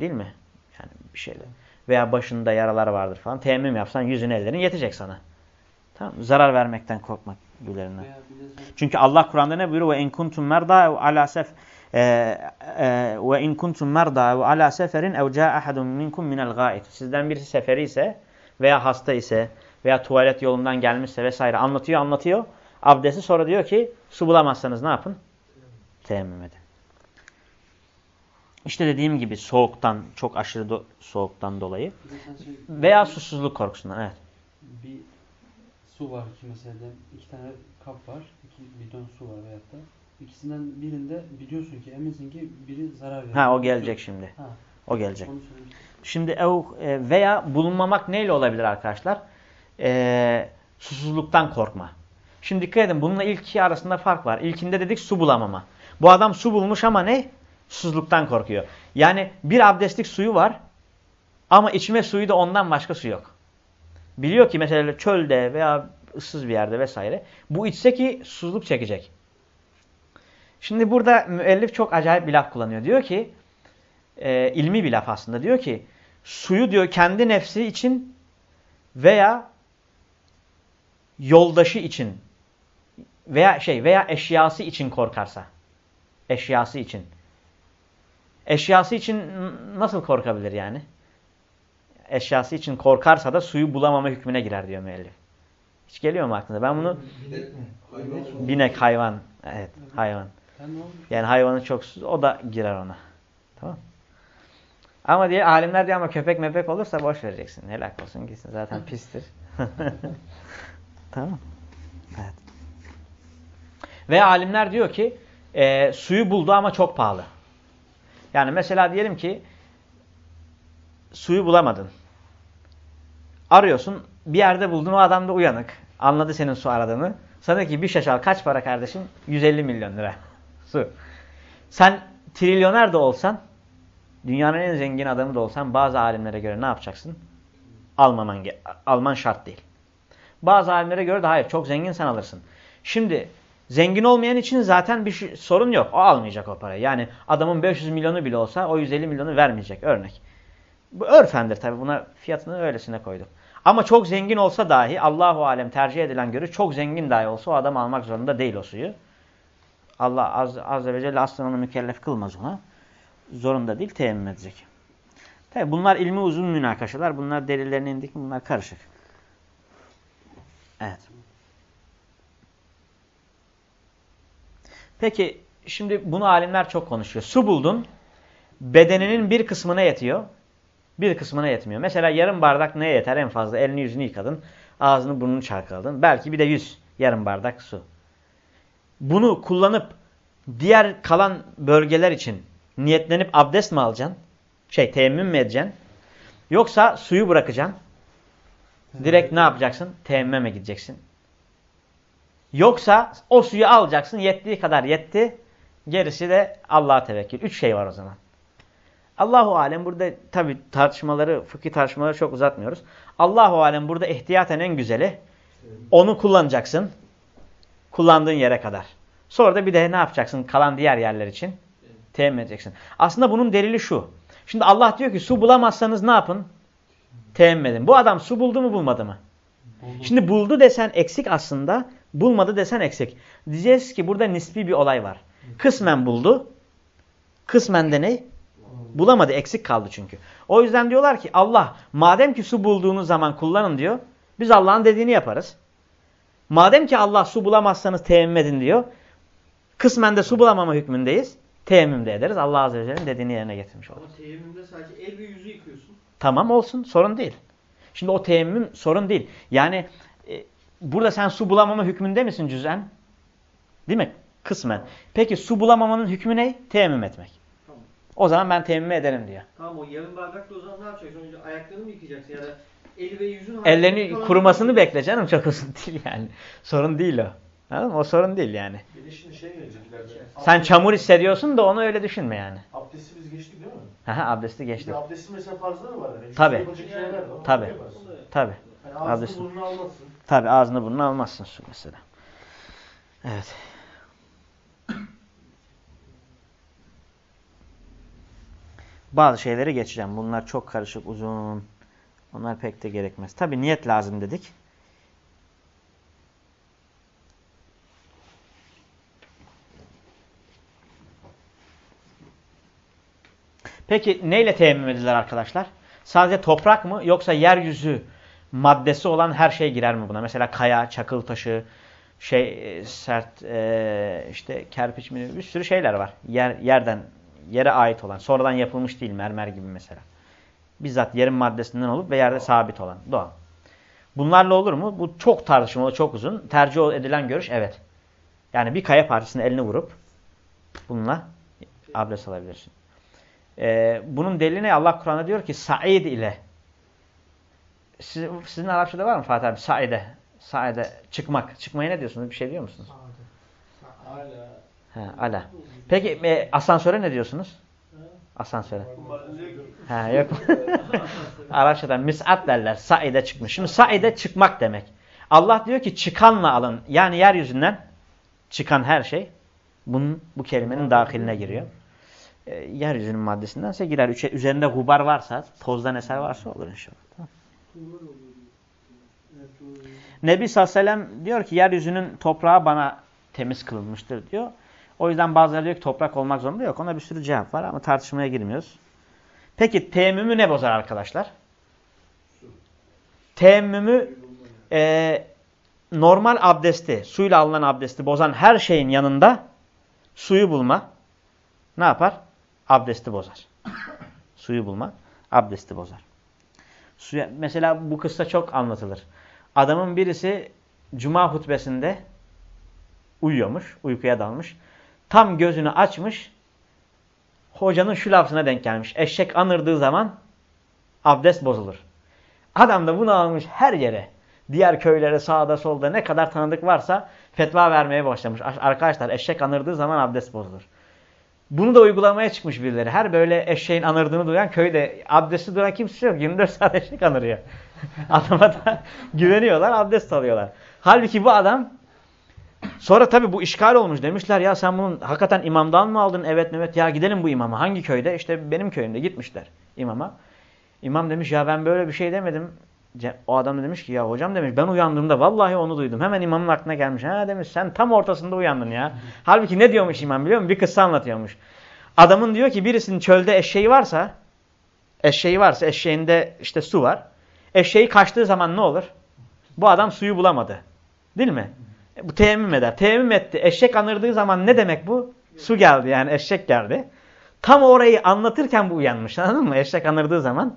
Speaker 1: Değil mi? Yani bir şeyler. Veya başında yaralar vardır falan. Teyemmüm yapsan yüzün ellerin yetecek sana. Tamam Zarar vermekten korkmak gibilerinden. Çünkü Allah Kur'an'da ne buyuruyor? Ve in kuntum merda ev ala sef e, e, ve in kuntum merda ev ala seferin ev caa ahadun minkum minel gait. Sizden birisi seferi ise veya hasta ise veya tuvalet yolundan gelmişse vesaire anlatıyor anlatıyor. Abdesti sonra diyor ki su bulamazsanız ne yapın? Teyemmüm edin. İşte dediğim gibi soğuktan, çok aşırı do- soğuktan dolayı veya susuzluk korkusundan evet.
Speaker 3: bir su var ki mesela iki tane kap var, iki bidon su var veyahut da ikisinden birinde biliyorsun ki eminsin ki biri zarar veriyor.
Speaker 1: Ha o gelecek şimdi.
Speaker 3: Ha,
Speaker 1: O gelecek. Şimdi ev, e, veya bulunmamak neyle olabilir arkadaşlar? E, susuzluktan korkma. Şimdi dikkat edin bununla ilki arasında fark var. İlkinde dedik su bulamama. Bu adam su bulmuş ama ne? Susuzluktan korkuyor. Yani bir abdestlik suyu var ama içme suyu da ondan başka su yok. Biliyor ki mesela çölde veya ıssız bir yerde vesaire bu içse ki susuzluk çekecek. Şimdi burada müellif çok acayip bir laf kullanıyor. Diyor ki e, ilmi bir laf aslında. Diyor ki suyu diyor kendi nefsi için veya yoldaşı için veya şey veya eşyası için korkarsa. Eşyası için. Eşyası için nasıl korkabilir yani? Eşyası için korkarsa da suyu bulamama hükmüne girer diyor müellif. Hiç geliyor mu aklınıza? Ben bunu
Speaker 4: Binek? Hayvan mı?
Speaker 1: binek hayvan. Evet hayvan. Yani hayvanın çok o da girer ona. Tamam. Ama diye alimler diyor ama köpek mepek olursa boş vereceksin. Helak olsun gitsin. Zaten pistir. tamam. Evet. Ve alimler diyor ki e, suyu buldu ama çok pahalı. Yani mesela diyelim ki suyu bulamadın. Arıyorsun. Bir yerde buldun o adam da uyanık. Anladı senin su aradığını. Sana ki bir şaşal kaç para kardeşim? 150 milyon lira. Su. Sen trilyoner de olsan, dünyanın en zengin adamı da olsan bazı alimlere göre ne yapacaksın? Almaman, alman şart değil. Bazı alimlere göre de hayır çok zengin sen alırsın. Şimdi zengin olmayan için zaten bir şey- sorun yok. O almayacak o parayı. Yani adamın 500 milyonu bile olsa o 150 milyonu vermeyecek örnek. Bu örfendir tabi buna fiyatını öylesine koyduk. Ama çok zengin olsa dahi Allahu alem tercih edilen göre çok zengin dahi olsa o adam almak zorunda değil o suyu. Allah az, azze ve celle asla onu mükellef kılmaz ona. Zorunda değil teyemmüm edecek. Tabi bunlar ilmi uzun münakaşalar. Bunlar delillerine indik bunlar karışık. Evet. Peki şimdi bunu alimler çok konuşuyor. Su buldun. Bedeninin bir kısmına yetiyor. Bir kısmına yetmiyor. Mesela yarım bardak neye yeter en fazla? Elini yüzünü yıkadın. Ağzını burnunu çalkaladın. Belki bir de yüz yarım bardak su. Bunu kullanıp diğer kalan bölgeler için niyetlenip abdest mi alacaksın? Şey teyemmüm mü edeceksin? Yoksa suyu bırakacaksın. Direkt ne yapacaksın? Teyemmüme gideceksin. Yoksa o suyu alacaksın. Yettiği kadar yetti. Gerisi de Allah'a tevekkül. Üç şey var o zaman. Allahu alem burada tabi tartışmaları, fıkıh tartışmaları çok uzatmıyoruz. Allahu alem burada ihtiyaten en güzeli onu kullanacaksın. Kullandığın yere kadar. Sonra da bir de ne yapacaksın kalan diğer yerler için? Teyemmüm edeceksin. Aslında bunun delili şu. Şimdi Allah diyor ki su bulamazsanız ne yapın? Teyemmüm edin. Bu adam su buldu mu bulmadı mı?
Speaker 3: Buldum.
Speaker 1: Şimdi buldu desen eksik aslında. Bulmadı desen eksik. Diyeceğiz ki burada nispi bir olay var. Kısmen buldu. Kısmen de ne? Bulamadı. Eksik kaldı çünkü. O yüzden diyorlar ki Allah madem ki su bulduğunuz zaman kullanın diyor. Biz Allah'ın dediğini yaparız. Madem ki Allah su bulamazsanız teyemmüm edin diyor. Kısmen de su bulamama hükmündeyiz. Teyemmüm de ederiz. Allah Azze ve Celle'nin dediğini yerine getirmiş oluruz.
Speaker 5: Ama teyemmümde sadece el ve yüzü yıkıyorsun.
Speaker 1: Tamam olsun sorun değil. Şimdi o teyemmüm sorun değil. Yani e, burada sen su bulamama hükmünde misin cüz'en? Değil mi? Kısmen. Peki su bulamamanın hükmü ne? Teyemmüm etmek.
Speaker 5: Tamam.
Speaker 1: O zaman ben teyemmüm ederim diyor.
Speaker 5: Tamam o yarım bardakla o zaman ne yapacaksın? Önce ayaklarını mı yıkayacaksın ya da el ve yüzün
Speaker 1: Ellerini kurumasını bekle canım çok uzun değil yani. Sorun değil o. Anladın mı? O sorun değil yani.
Speaker 2: Bir de şimdi şey gelecek ileride.
Speaker 1: Sen
Speaker 2: Abdest-
Speaker 1: çamur hissediyorsun da onu öyle düşünme yani.
Speaker 2: Abdesti biz geçtik değil mi?
Speaker 1: Aha, abdesti
Speaker 2: Bir de abdestin mesela farzları var. Yani.
Speaker 1: Tabii.
Speaker 2: Yapacak şeyler var. Onu
Speaker 1: Tabii.
Speaker 2: yaparsın.
Speaker 1: Tabi.
Speaker 2: Yani ağzını burnunu almazsın.
Speaker 1: Tabi ağzını burnunu almazsın su mesela. Evet. Bazı şeyleri geçeceğim. Bunlar çok karışık, uzun. Onlar pek de gerekmez. Tabi niyet lazım dedik. Peki neyle teyemmüm edilir arkadaşlar? Sadece toprak mı yoksa yeryüzü maddesi olan her şey girer mi buna? Mesela kaya, çakıl taşı, şey e, sert e, işte kerpiç mi bir sürü şeyler var. Yer yerden yere ait olan, sonradan yapılmış değil mermer gibi mesela. Bizzat yerin maddesinden olup ve yerde sabit olan. Doğal. Bunlarla olur mu? Bu çok tartışmalı, çok uzun. Tercih edilen görüş evet. Yani bir kaya parçasını eline vurup bununla abdest alabilirsin. Ee, bunun delili ne? Allah Kur'an'da diyor ki Said ile Siz, sizin Arapçada var mı Fatih abi? Saide. Saide. Çıkmak. Çıkmaya ne diyorsunuz? Bir şey diyor musunuz?
Speaker 5: Hala.
Speaker 1: Ha, ala. Peki e, asansöre ne diyorsunuz? Asansöre. Ha, yok. Arapçada mis'at derler. Saide çıkmış. Şimdi saide çıkmak demek. Allah diyor ki çıkanla alın. Yani yeryüzünden çıkan her şey bunun bu kelimenin dahiline giriyor. E, yeryüzünün maddesindense girer. Üçe, üzerinde gubar varsa, tozdan eser varsa olur inşallah. Tamam. Nebi sallallahu diyor ki yeryüzünün toprağı bana temiz kılınmıştır diyor. O yüzden bazıları diyor ki toprak olmak zorunda yok. Ona bir sürü cevap var ama tartışmaya girmiyoruz. Peki teyemmümü ne bozar arkadaşlar? Teyemmümü e, normal abdesti, suyla alınan abdesti bozan her şeyin yanında suyu bulma ne yapar? Abdesti bozar. Suyu bulma abdesti bozar. Suya, mesela bu kıssa çok anlatılır. Adamın birisi cuma hutbesinde uyuyormuş, uykuya dalmış. Tam gözünü açmış, hocanın şu lafzına denk gelmiş. Eşek anırdığı zaman abdest bozulur. Adam da bunu almış her yere. Diğer köylere sağda solda ne kadar tanıdık varsa fetva vermeye başlamış. Arkadaşlar eşek anırdığı zaman abdest bozulur. Bunu da uygulamaya çıkmış birileri. Her böyle eşeğin anırdığını duyan köyde abdesti duran kimse yok. 24 saat eşek anırıyor. Adama da güveniyorlar, abdest alıyorlar. Halbuki bu adam sonra tabii bu işgal olmuş. Demişler ya sen bunun hakikaten imamdan mı aldın? Evet Mehmet ya gidelim bu imama. Hangi köyde? İşte benim köyümde gitmişler imama. İmam demiş ya ben böyle bir şey demedim. O adam da demiş ki ya hocam demiş ben uyandığımda vallahi onu duydum. Hemen imamın aklına gelmiş. Ha demiş sen tam ortasında uyandın ya. Halbuki ne diyormuş imam biliyor musun? Bir kıssa anlatıyormuş. Adamın diyor ki birisinin çölde eşeği varsa eşeği varsa eşeğinde işte su var. Eşeği kaçtığı zaman ne olur? Bu adam suyu bulamadı. Değil mi? Bu teyemmüm eder. Teyemmüm etti. Eşek anırdığı zaman ne demek bu? Su geldi yani eşek geldi. Tam orayı anlatırken bu uyanmış anladın mı? Eşek anırdığı zaman.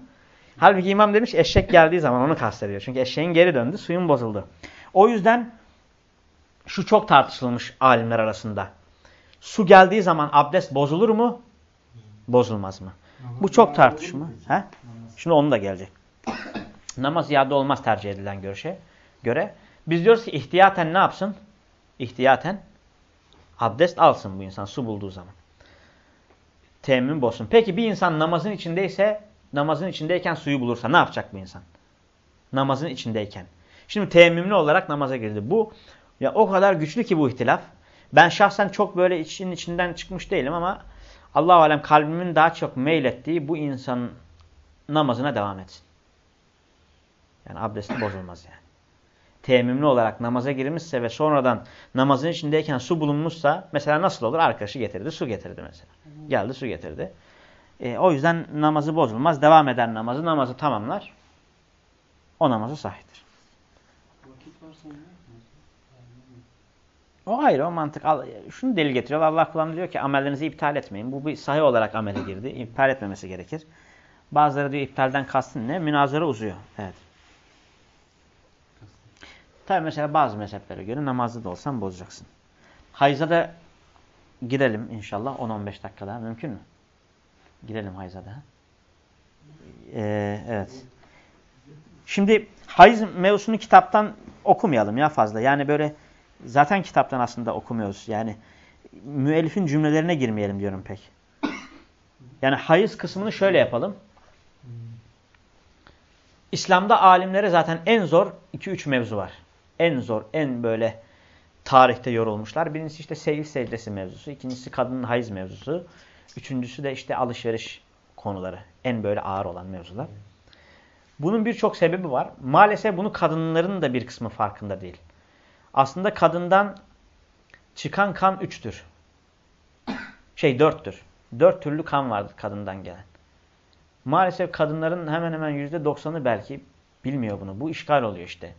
Speaker 1: Halbuki imam demiş eşek geldiği zaman onu kastediyor. Çünkü eşeğin geri döndü, suyun bozuldu. O yüzden şu çok tartışılmış alimler arasında. Su geldiği zaman abdest bozulur mu? Bozulmaz mı? Bu çok tartışma. He? Şimdi onu da gelecek. Namaz iade olmaz tercih edilen görüşe göre. Biz diyoruz ki ihtiyaten ne yapsın? İhtiyaten abdest alsın bu insan su bulduğu zaman. Teyemmüm bozsun. Peki bir insan namazın içindeyse, namazın içindeyken suyu bulursa ne yapacak bu insan? Namazın içindeyken. Şimdi teyemmümlü olarak namaza girdi. Bu ya o kadar güçlü ki bu ihtilaf. Ben şahsen çok böyle için içinden çıkmış değilim ama Allah alem kalbimin daha çok meylettiği bu insanın namazına devam etsin. Yani abdesti bozulmaz yani. Teyemmümlü olarak namaza girmişse ve sonradan namazın içindeyken su bulunmuşsa mesela nasıl olur? Arkadaşı getirdi, su getirdi mesela. Geldi, su getirdi. E, o yüzden namazı bozulmaz. Devam eder namazı, namazı tamamlar. O namazı sahiptir. O ayrı, o mantık. Şunu delil getiriyor. Allah kullanı diyor ki amellerinizi iptal etmeyin. Bu bir sahih olarak amele girdi. İptal etmemesi gerekir. Bazıları diyor iptalden kastın ne? Münazara uzuyor. Evet. Tabi mesela bazı mezheplere göre namazda da olsan bozacaksın. Hayza da gidelim inşallah 10-15 dakika daha. Mümkün mü? Gidelim hayza da. Ee, evet. Şimdi hayız mevzusunu kitaptan okumayalım ya fazla. Yani böyle Zaten kitaptan aslında okumuyoruz. Yani müellifin cümlelerine girmeyelim diyorum pek. Yani hayız kısmını şöyle yapalım. İslam'da alimlere zaten en zor 2-3 mevzu var. En zor, en böyle tarihte yorulmuşlar. Birincisi işte seyir secdesi mevzusu. ikincisi kadının hayız mevzusu. Üçüncüsü de işte alışveriş konuları. En böyle ağır olan mevzular. Bunun birçok sebebi var. Maalesef bunu kadınların da bir kısmı farkında değil. Aslında kadından çıkan kan üçtür. Şey dörttür. Dört türlü kan vardır kadından gelen. Maalesef kadınların hemen hemen yüzde doksanı belki bilmiyor bunu. Bu işgal oluyor işte.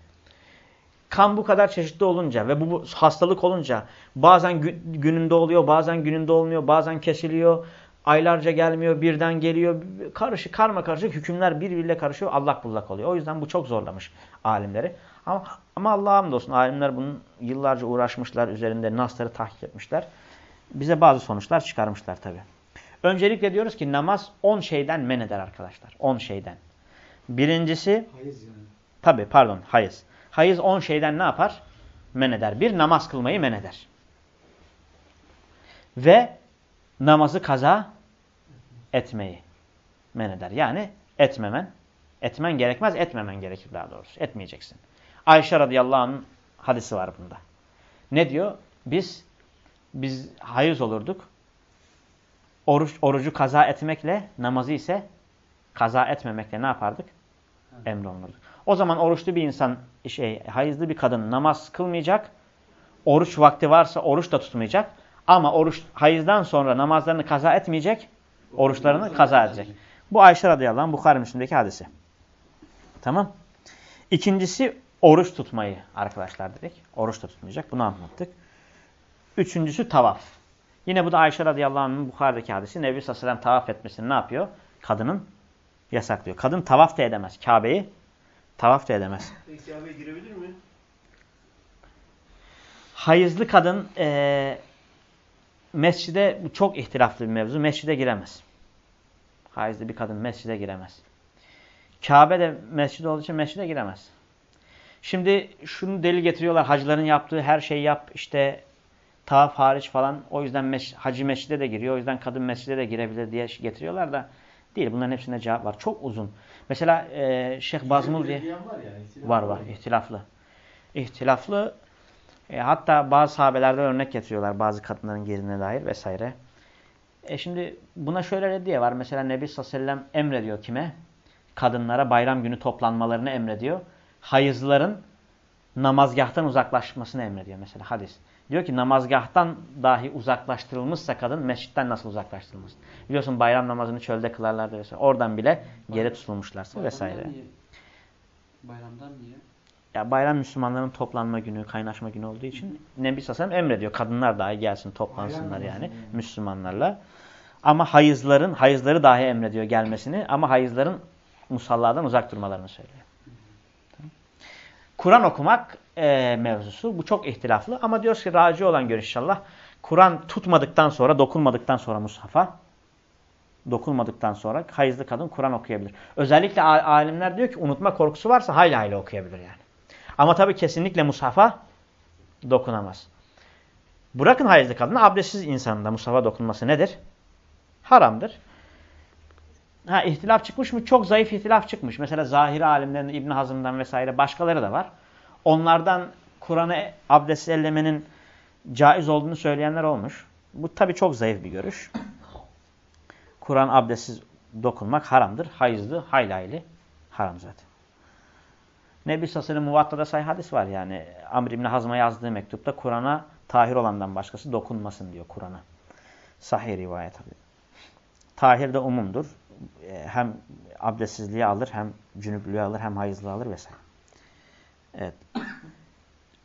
Speaker 1: Kan bu kadar çeşitli olunca ve bu, bu hastalık olunca bazen gününde oluyor, bazen gününde olmuyor, bazen kesiliyor, aylarca gelmiyor, birden geliyor. Karışık, karma karışık hükümler birbiriyle karışıyor, allak bullak oluyor. O yüzden bu çok zorlamış alimleri. Ama, ama Allah'a hamdolsun alimler bunun yıllarca uğraşmışlar, üzerinde nasları tahkik etmişler. Bize bazı sonuçlar çıkarmışlar tabi. Öncelikle diyoruz ki namaz 10 şeyden men eder arkadaşlar. 10 şeyden. Birincisi,
Speaker 3: Hayız yani.
Speaker 1: tabi pardon hayız. Hayız 10 şeyden ne yapar? Men eder. Bir, namaz kılmayı men eder. Ve namazı kaza etmeyi men eder. Yani etmemen, etmen gerekmez, etmemen gerekir daha doğrusu. Etmeyeceksin. Ayşe radıyallahu anh'ın hadisi var bunda. Ne diyor? Biz biz hayız olurduk. Oruç, orucu kaza etmekle, namazı ise kaza etmemekle ne yapardık? Emrolunurduk. O zaman oruçlu bir insan, şey, hayızlı bir kadın namaz kılmayacak. Oruç vakti varsa oruç da tutmayacak. Ama oruç hayızdan sonra namazlarını kaza etmeyecek. Oruçlarını kaza edecek. Bu Ayşe radıyallahu anh Bukhari Müslim'deki hadisi. Tamam. İkincisi oruç tutmayı arkadaşlar dedik. Oruç da tutmayacak. Bunu anlattık. Üçüncüsü tavaf. Yine bu da Ayşe radıyallahu anh'ın Bukhari'deki hadisi. Nebi sallallahu tavaf etmesini ne yapıyor? Kadının yasaklıyor. Kadın tavaf da edemez. Kabe'yi tavaf da edemez.
Speaker 5: Peki Kabe'ye girebilir mi?
Speaker 1: Hayızlı kadın e, mescide bu çok ihtilaflı bir mevzu. Mescide giremez. Hayızlı bir kadın mescide giremez. Kabe de mescid olduğu için mescide giremez. Şimdi şunu delil getiriyorlar. Hacıların yaptığı her şeyi yap. işte tavaf hariç falan. O yüzden meş hacı mescide de giriyor. O yüzden kadın mescide de girebilir diye getiriyorlar da değil. Bunların hepsinde cevap var. Çok uzun. Mesela e, Şeyh Bazmul diye
Speaker 2: var, yani,
Speaker 1: var var. ihtilaflı. İhtilaflı. E, hatta bazı sahabelerde örnek getiriyorlar. Bazı kadınların girdiğine dair vesaire. E şimdi buna şöyle reddiye var. Mesela Nebi sallallahu aleyhi ve sellem emrediyor kime? Kadınlara bayram günü toplanmalarını emrediyor. Hayızların namazgahtan uzaklaşmasını emrediyor mesela hadis. Diyor ki namazgahtan dahi uzaklaştırılmışsa kadın mescitten nasıl uzaklaştırılmış? Biliyorsun bayram namazını çölde kılarlardı vesaire. Oradan bile geri tutulmuşlarsa vesaire.
Speaker 3: Bayramdan niye? Bayramdan niye?
Speaker 1: Ya bayram Müslümanların toplanma günü, kaynaşma günü olduğu için Nebi Sallallahu emrediyor. Kadınlar dahi gelsin toplansınlar yani Müslümanlarla. Ama hayızların, hayızları dahi emrediyor gelmesini ama hayızların musalladan uzak durmalarını söylüyor. Kur'an okumak e, mevzusu. Bu çok ihtilaflı ama diyoruz ki raci olan görüş inşallah. Kur'an tutmadıktan sonra, dokunmadıktan sonra mushafa, dokunmadıktan sonra hayızlı kadın Kur'an okuyabilir. Özellikle alimler diyor ki unutma korkusu varsa hayli hayli okuyabilir yani. Ama tabii kesinlikle mushafa dokunamaz. Bırakın hayızlı kadını abdestsiz insanın da mushafa dokunması nedir? Haramdır. Ha ihtilaf çıkmış mı? Çok zayıf ihtilaf çıkmış. Mesela zahiri alimlerin İbn Hazım'dan vesaire başkaları da var. Onlardan Kur'an'ı abdestsiz ellemenin caiz olduğunu söyleyenler olmuş. Bu tabii çok zayıf bir görüş. Kur'an abdestsiz dokunmak haramdır. Hayızlı, haylaylı haram zaten. Nebi Sasır'ın Muvatta'da sayı hadis var yani. Amr İbni Hazm'a yazdığı mektupta Kur'an'a tahir olandan başkası dokunmasın diyor Kur'an'a. Sahih rivayet tabi. Tahir de umumdur. E, hem abdestsizliği alır, hem cünüplüğü alır, hem hayızlığı alır vesaire. Evet.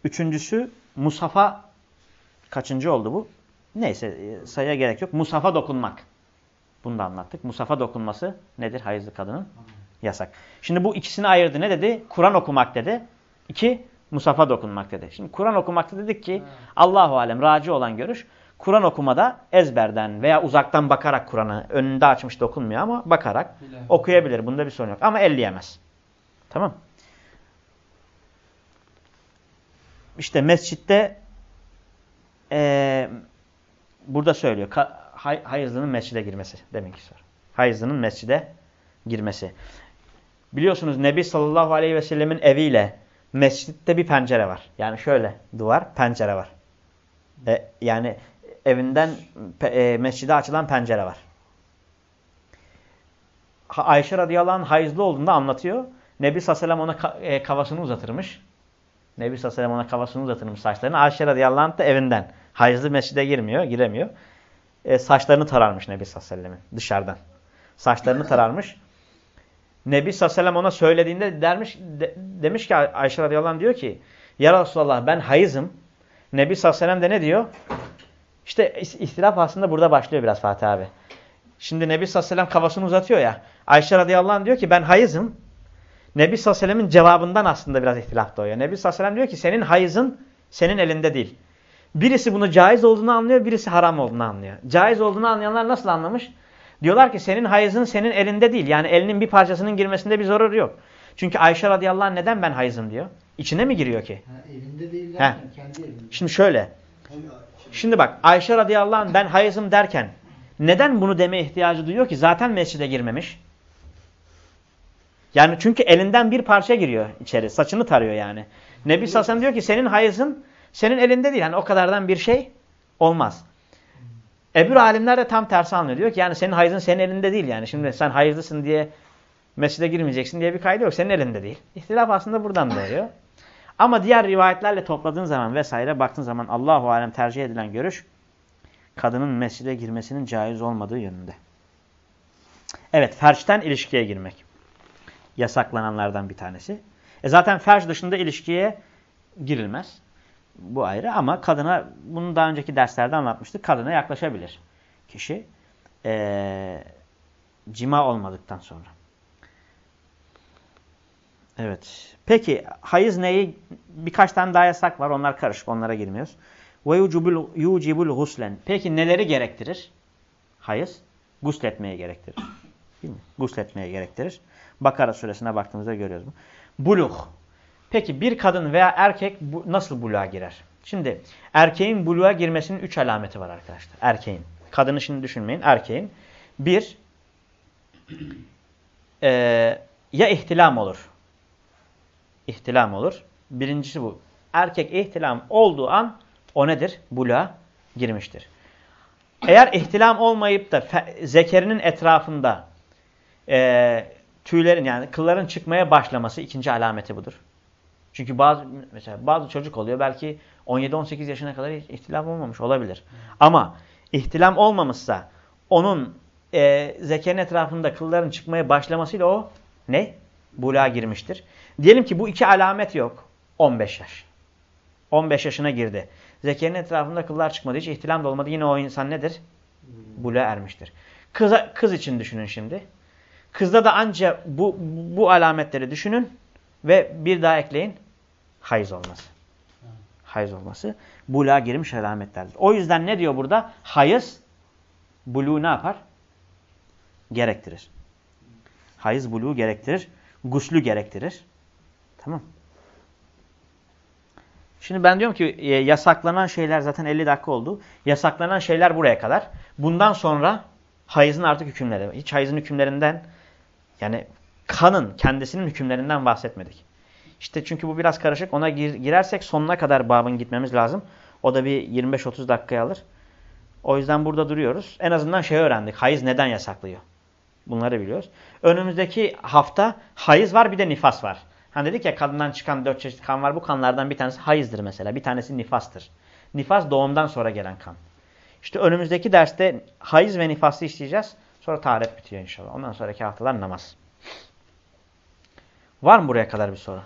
Speaker 1: Üçüncüsü Musaf'a kaçıncı oldu bu? Neyse e, sayıya gerek yok. Musaf'a dokunmak. Bunu da anlattık. Musaf'a dokunması nedir hayızlı kadının? Yasak. Şimdi bu ikisini ayırdı. Ne dedi? Kur'an okumak dedi. İki, Musaf'a dokunmak dedi. Şimdi Kur'an okumakta dedik ki Allahu alem raci olan görüş. Kur'an okumada ezberden veya uzaktan bakarak Kur'an'ı önünde açmış dokunmuyor ama bakarak okuyabilir. Bunda bir sorun yok. Ama elleyemez. Tamam. İşte mescitte e, burada söylüyor. Ka, hay, hayızlının mescide girmesi demek soru. Hayızlının mescide girmesi. Biliyorsunuz Nebi sallallahu aleyhi ve sellemin eviyle mescitte bir pencere var. Yani şöyle duvar, pencere var. E, yani evinden e, mescide açılan pencere var. Ayşe radıyallahu anh hayızlı olduğunda anlatıyor. Nebi sallallahu aleyhi ve sellem ona ka, e, kavasını uzatırmış. Nebi sallallahu aleyhi ve sellem ona kavasını uzatırmış saçlarını. Ayşe radıyallahu anh da evinden. Hayızlı mescide girmiyor, giremiyor. E, saçlarını tararmış Nebi sallallahu aleyhi ve sellemin dışarıdan. Saçlarını tararmış. Nebi sallallahu aleyhi ve sellem ona söylediğinde dermiş, de, demiş ki Ayşe radıyallahu anh diyor ki Ya Resulallah ben hayızım. Nebi sallallahu aleyhi ve sellem de ne diyor? İşte istilaf aslında burada başlıyor biraz Fatih abi. Şimdi Nebi sallallahu aleyhi ve sellem kafasını uzatıyor ya. Ayşe radıyallahu anh diyor ki ben hayızım. Nebi sallallahu aleyhi ve sellemin cevabından aslında biraz ihtilaf doğuyor. Nebi sallallahu aleyhi ve sellem diyor ki senin hayızın senin elinde değil. Birisi bunu caiz olduğunu anlıyor, birisi haram olduğunu anlıyor. Caiz olduğunu anlayanlar nasıl anlamış? Diyorlar ki senin hayızın senin elinde değil. Yani elinin bir parçasının girmesinde bir zararı yok. Çünkü Ayşe radıyallahu anh neden ben hayızım diyor. İçine mi giriyor ki?
Speaker 4: Ha, evinde değil derken kendi evinde.
Speaker 1: Şimdi şöyle. Şimdi bak Ayşe radıyallahu anh ben hayızım derken neden bunu demeye ihtiyacı duyuyor ki? Zaten mescide girmemiş. Yani çünkü elinden bir parça giriyor içeri. Saçını tarıyor yani. Nebi sellem diyor ki senin hayızın senin elinde değil. Yani o kadardan bir şey olmaz. Ebru alimler de tam tersi anlıyor. Diyor ki yani senin hayızın senin elinde değil yani. Şimdi sen hayızlısın diye mescide girmeyeceksin diye bir kaydı yok. Senin elinde değil. İhtilaf aslında buradan doğuyor. Ama diğer rivayetlerle topladığın zaman vesaire baktığın zaman Allahu alem tercih edilen görüş kadının mescide girmesinin caiz olmadığı yönünde. Evet, ferçten ilişkiye girmek. Yasaklananlardan bir tanesi. E zaten ferç dışında ilişkiye girilmez. Bu ayrı ama kadına, bunu daha önceki derslerde anlatmıştık, kadına yaklaşabilir kişi. E, cima olmadıktan sonra. Evet. Peki hayız neyi? Birkaç tane daha yasak var. Onlar karışık. Onlara girmiyoruz. Ve yucibul, guslen. Peki neleri gerektirir? Hayız gusletmeye gerektirir. Değil mi? Gusletmeye gerektirir. Bakara suresine baktığımızda görüyoruz bu. Buluh. Peki bir kadın veya erkek bu, nasıl buluğa girer? Şimdi erkeğin buluğa girmesinin üç alameti var arkadaşlar. Erkeğin. Kadını şimdi düşünmeyin. Erkeğin. Bir, e, ya ihtilam olur. İhtilam olur. Birincisi bu. Erkek ihtilam olduğu an o nedir? Buluğa girmiştir. Eğer ihtilam olmayıp da zekerinin etrafında e, tüylerin yani kılların çıkmaya başlaması ikinci alameti budur. Çünkü bazı mesela bazı çocuk oluyor belki 17-18 yaşına kadar ihtilam olmamış olabilir. Ama ihtilam olmamışsa onun e, zekerin etrafında kılların çıkmaya başlamasıyla o ne? Buluğa girmiştir. Diyelim ki bu iki alamet yok. 15 yaş. 15 yaşına girdi. Zekerin etrafında kıllar çıkmadı. Hiç ihtilam da olmadı. Yine o insan nedir? Buluğa ermiştir. Kıza, kız için düşünün şimdi. Kızda da ancak bu, bu alametleri düşünün ve bir daha ekleyin. Hayız olması. Hayız olması. Buluğa girmiş alametlerdir. O yüzden ne diyor burada? Hayız buluğu ne yapar? Gerektirir. Hayız buluğu gerektirir. Guslü gerektirir. Tamam. Şimdi ben diyorum ki e, yasaklanan şeyler zaten 50 dakika oldu. Yasaklanan şeyler buraya kadar. Bundan sonra hayızın artık hükümleri. Hiç hayızın hükümlerinden yani kanın kendisinin hükümlerinden bahsetmedik. İşte çünkü bu biraz karışık. Ona gir, girersek sonuna kadar babın gitmemiz lazım. O da bir 25-30 dakikaya alır. O yüzden burada duruyoruz. En azından şey öğrendik. Hayız neden yasaklıyor? Bunları biliyoruz. Önümüzdeki hafta hayız var bir de nifas var. Hani dedik ya kadından çıkan dört çeşit kan var. Bu kanlardan bir tanesi hayızdır mesela. Bir tanesi nifastır. Nifas doğumdan sonra gelen kan. İşte önümüzdeki derste hayız ve nifası işleyeceğiz. Sonra taharet bitiyor inşallah. Ondan sonraki haftalar namaz. Var mı buraya kadar bir soru?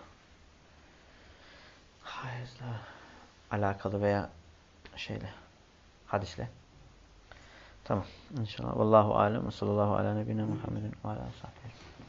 Speaker 1: Hayızla alakalı veya şeyle, hadisle. Tamam. İnşallah. Vallahu alem sallallahu ala nebine Muhammedin ve ala